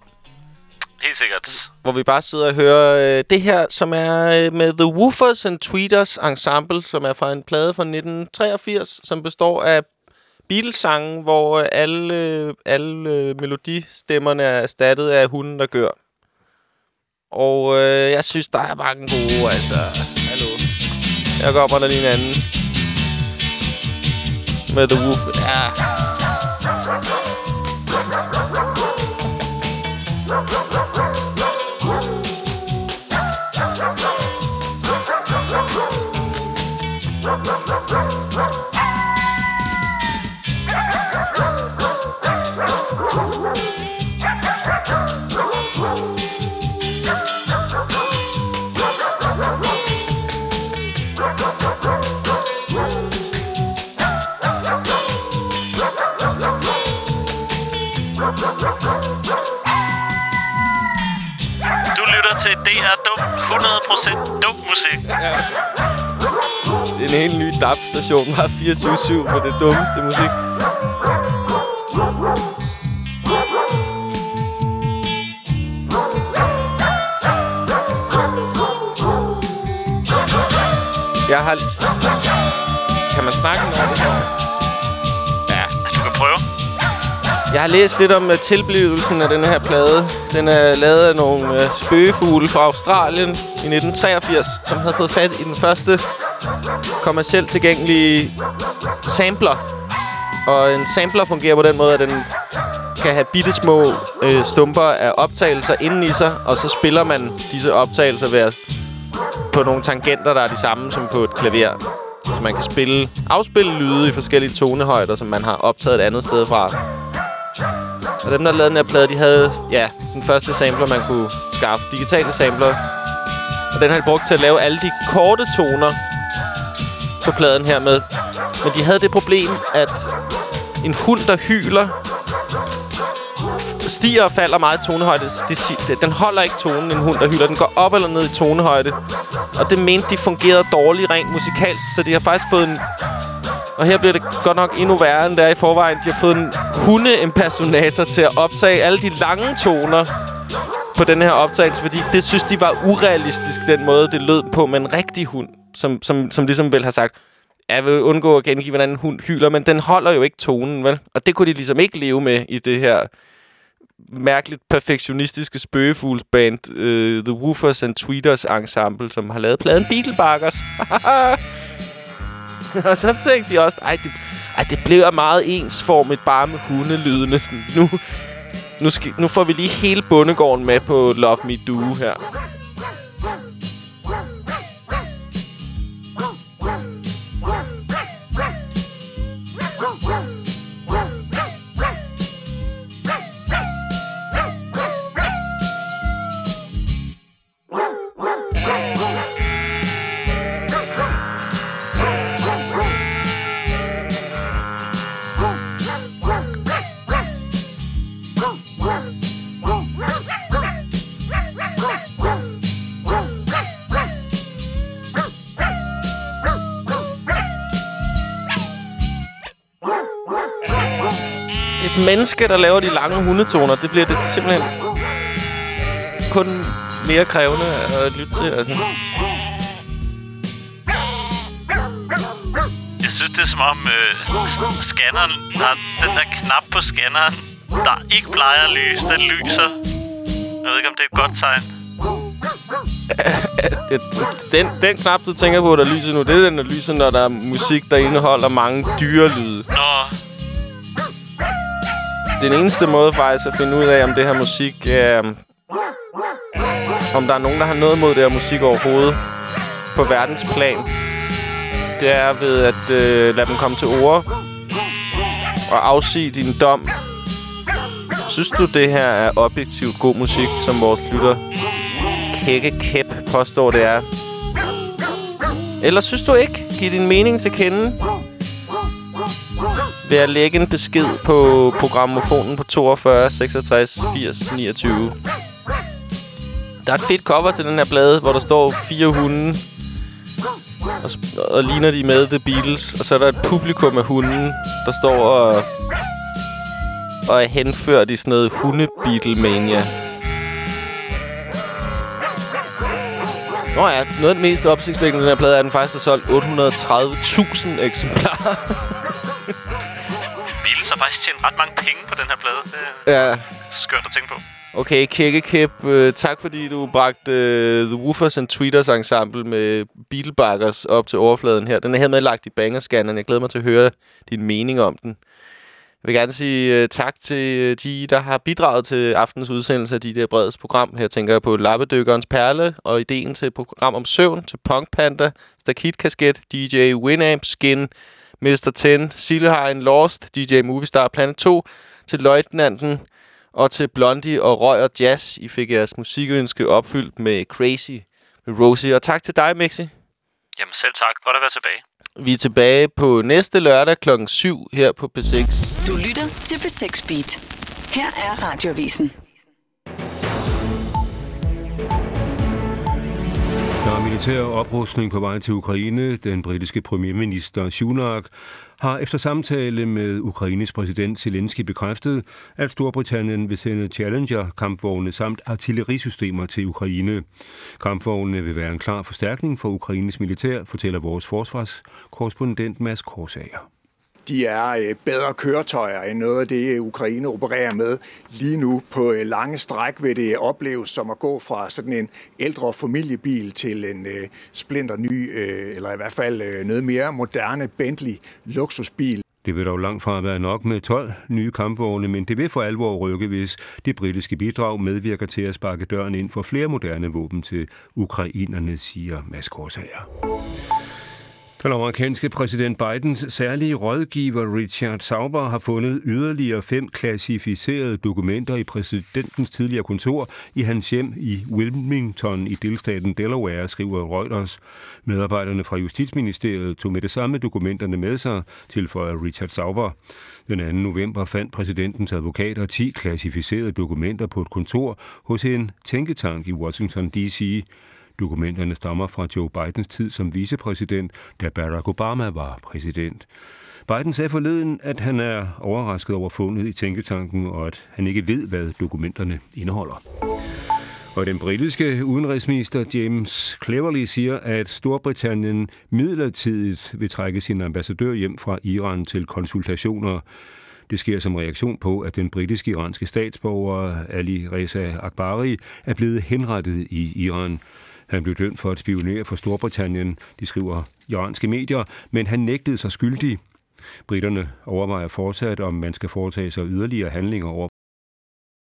Helt sikkert. Hvor vi bare sidder og hører øh, det her, som er øh, med The Woofers and Tweeters Ensemble, som er fra en plade fra 1983, som består af Beatles-sange, hvor øh, alle, øh, alle øh, melodistemmerne er erstattet af hunden, der gør. Og øh, jeg synes, der er mange gode, altså. Hallo. Jeg går op under lige en anden. Med The Woof. Ja. En helt ny DAB-station, bare 24-7 med det dummeste musik. Jeg har... Kan man snakke med det her? Ja. Du kan prøve. Jeg har læst lidt om uh, tilblivelsen af den her plade. Den er lavet af nogle uh, spøgefugle fra Australien i 1983, som havde fået fat i den første kommercielt tilgængelige sampler. Og en sampler fungerer på den måde, at den kan have bitte små øh, stumper af optagelser inden i sig, og så spiller man disse optagelser ved at på nogle tangenter, der er de samme som på et klaver. Så man kan spille, afspille lyde i forskellige tonehøjder, som man har optaget et andet sted fra. Og dem, der lavede den her plade, de havde ja, den første sampler, man kunne skaffe. Digitale sampler. Og den har de brugt til at lave alle de korte toner på pladen her med. Men de havde det problem, at en hund, der hyler, stiger og falder meget i tonehøjde. Det, de, den holder ikke tonen, en hund, der hyler. Den går op eller ned i tonehøjde. Og det mente de fungerede dårligt rent musikalsk, så de har faktisk fået en... Og her bliver det godt nok endnu værre, end det er i forvejen. De har fået en hundeimpersonator til at optage alle de lange toner på den her optagelse, fordi det synes de var urealistisk, den måde, det lød på med en rigtig hund, som, som, som ligesom vel har sagt, jeg vil undgå at gengive, hvordan en hund hyler, men den holder jo ikke tonen, vel? Og det kunne de ligesom ikke leve med i det her mærkeligt perfektionistiske spøgefuglsband, uh, The Woofers and Tweeters Ensemble, som har lavet pladen Beetlebakkers. og så tænkte de også, ej, det, ej, det bliver meget ensformigt bare med hundelydene. Sådan, nu, nu, skal, nu får vi lige hele bundegården med på Love Me Do her. Menneske, der laver de lange hundetoner, det bliver det simpelthen kun mere krævende at lytte til. Altså. Jeg synes, det er som om øh, scanneren har den der knap på scanneren, der ikke plejer at lyse, den lyser. Jeg ved ikke, om det er et godt tegn. den, den knap, du tænker på, der lyser nu, det er den, der lyser, når der er musik, der indeholder mange dyrelyde. Nå, den eneste måde faktisk at finde ud af, om det her musik... Øh, om der er nogen, der har noget mod det her musik overhovedet på verdensplan, det er ved at øh, lade dem komme til ord og afsige din dom. Synes du, det her er objektivt god musik, som vores lytter Kække Kæp påstår, det er? Eller synes du ikke? Giv din mening til kende ved at lægge en besked på programmofonen på 42 66 80 29. Der er et fedt cover til den her plade, hvor der står fire hunde. Og, og ligner de med The Beatles. Og så er der et publikum af hunden, der står og, og er henført i sådan noget hunde-Beatlemania. Nå ja, noget af det mest opsigtsvækkende den her plade er, at den faktisk har solgt 830.000 eksemplarer. Har faktisk tjent ret mange penge på den her plade. Det er ja. skørt at tænke på. Okay, Kækkekæp, øh, tak fordi du bragte øh, The Woofers and Tweeters ensemble med Beetlebakkers op til overfladen her. Den er hermed lagt i bangerscanneren. Jeg glæder mig til at høre din mening om den. Jeg vil gerne sige øh, tak til øh, de, der har bidraget til aftens udsendelse af de der Breds program. Her tænker jeg på Lappedykkerens Perle og ideen til et program om søvn, til Punk Panda, Stakit Kasket, DJ Winamp, Skin, Mr. Ten, Silleheim, Lost, DJ Movistar, Planet 2, til Løjtnanten og til Blondie og Røg og Jazz. I fik jeres musikønske opfyldt med Crazy med Rosie. Og tak til dig, Mixi. Jamen selv tak. Godt at være tilbage. Vi er tilbage på næste lørdag klokken 7 her på P6. Du lytter til P6 Beat. Her er Radioavisen. Der er militær oprustning på vej til Ukraine. Den britiske premierminister Sunak har efter samtale med Ukraines præsident Zelensky bekræftet, at Storbritannien vil sende Challenger-kampvogne samt artillerisystemer til Ukraine. Kampvognene vil være en klar forstærkning for Ukraines militær, fortæller vores forsvarskorrespondent Mads Korsager. De er øh, bedre køretøjer end noget af det, Ukraine opererer med. Lige nu på øh, lange stræk vil det opleves som at gå fra sådan en ældre familiebil til en øh, splinter ny, eller i hvert fald noget mere moderne Bentley luksusbil. Det vil dog langt fra være nok med 12 nye kampvogne, men det vil for alvor rykke, hvis det britiske bidrag medvirker til at sparke døren ind for flere moderne våben til ukrainerne, siger Mads Korsager. Den amerikanske præsident Bidens særlige rådgiver Richard Sauber har fundet yderligere fem klassificerede dokumenter i præsidentens tidligere kontor i hans hjem i Wilmington i delstaten Delaware, skriver Reuters. Medarbejderne fra Justitsministeriet tog med det samme dokumenterne med sig, tilføjer Richard Sauber. Den 2. november fandt præsidentens advokater 10 klassificerede dokumenter på et kontor hos en tænketank i Washington D.C. Dokumenterne stammer fra Joe Bidens tid som vicepræsident, da Barack Obama var præsident. Biden sagde forleden, at han er overrasket over fundet i tænketanken, og at han ikke ved, hvad dokumenterne indeholder. Og den britiske udenrigsminister James Cleverly siger, at Storbritannien midlertidigt vil trække sin ambassadør hjem fra Iran til konsultationer. Det sker som reaktion på, at den britiske-iranske statsborger Ali Reza Akbari er blevet henrettet i Iran. Han blev dømt for at spionere for Storbritannien, de skriver iranske medier, men han nægtede sig skyldig. Britterne overvejer fortsat, om man skal foretage sig yderligere handlinger over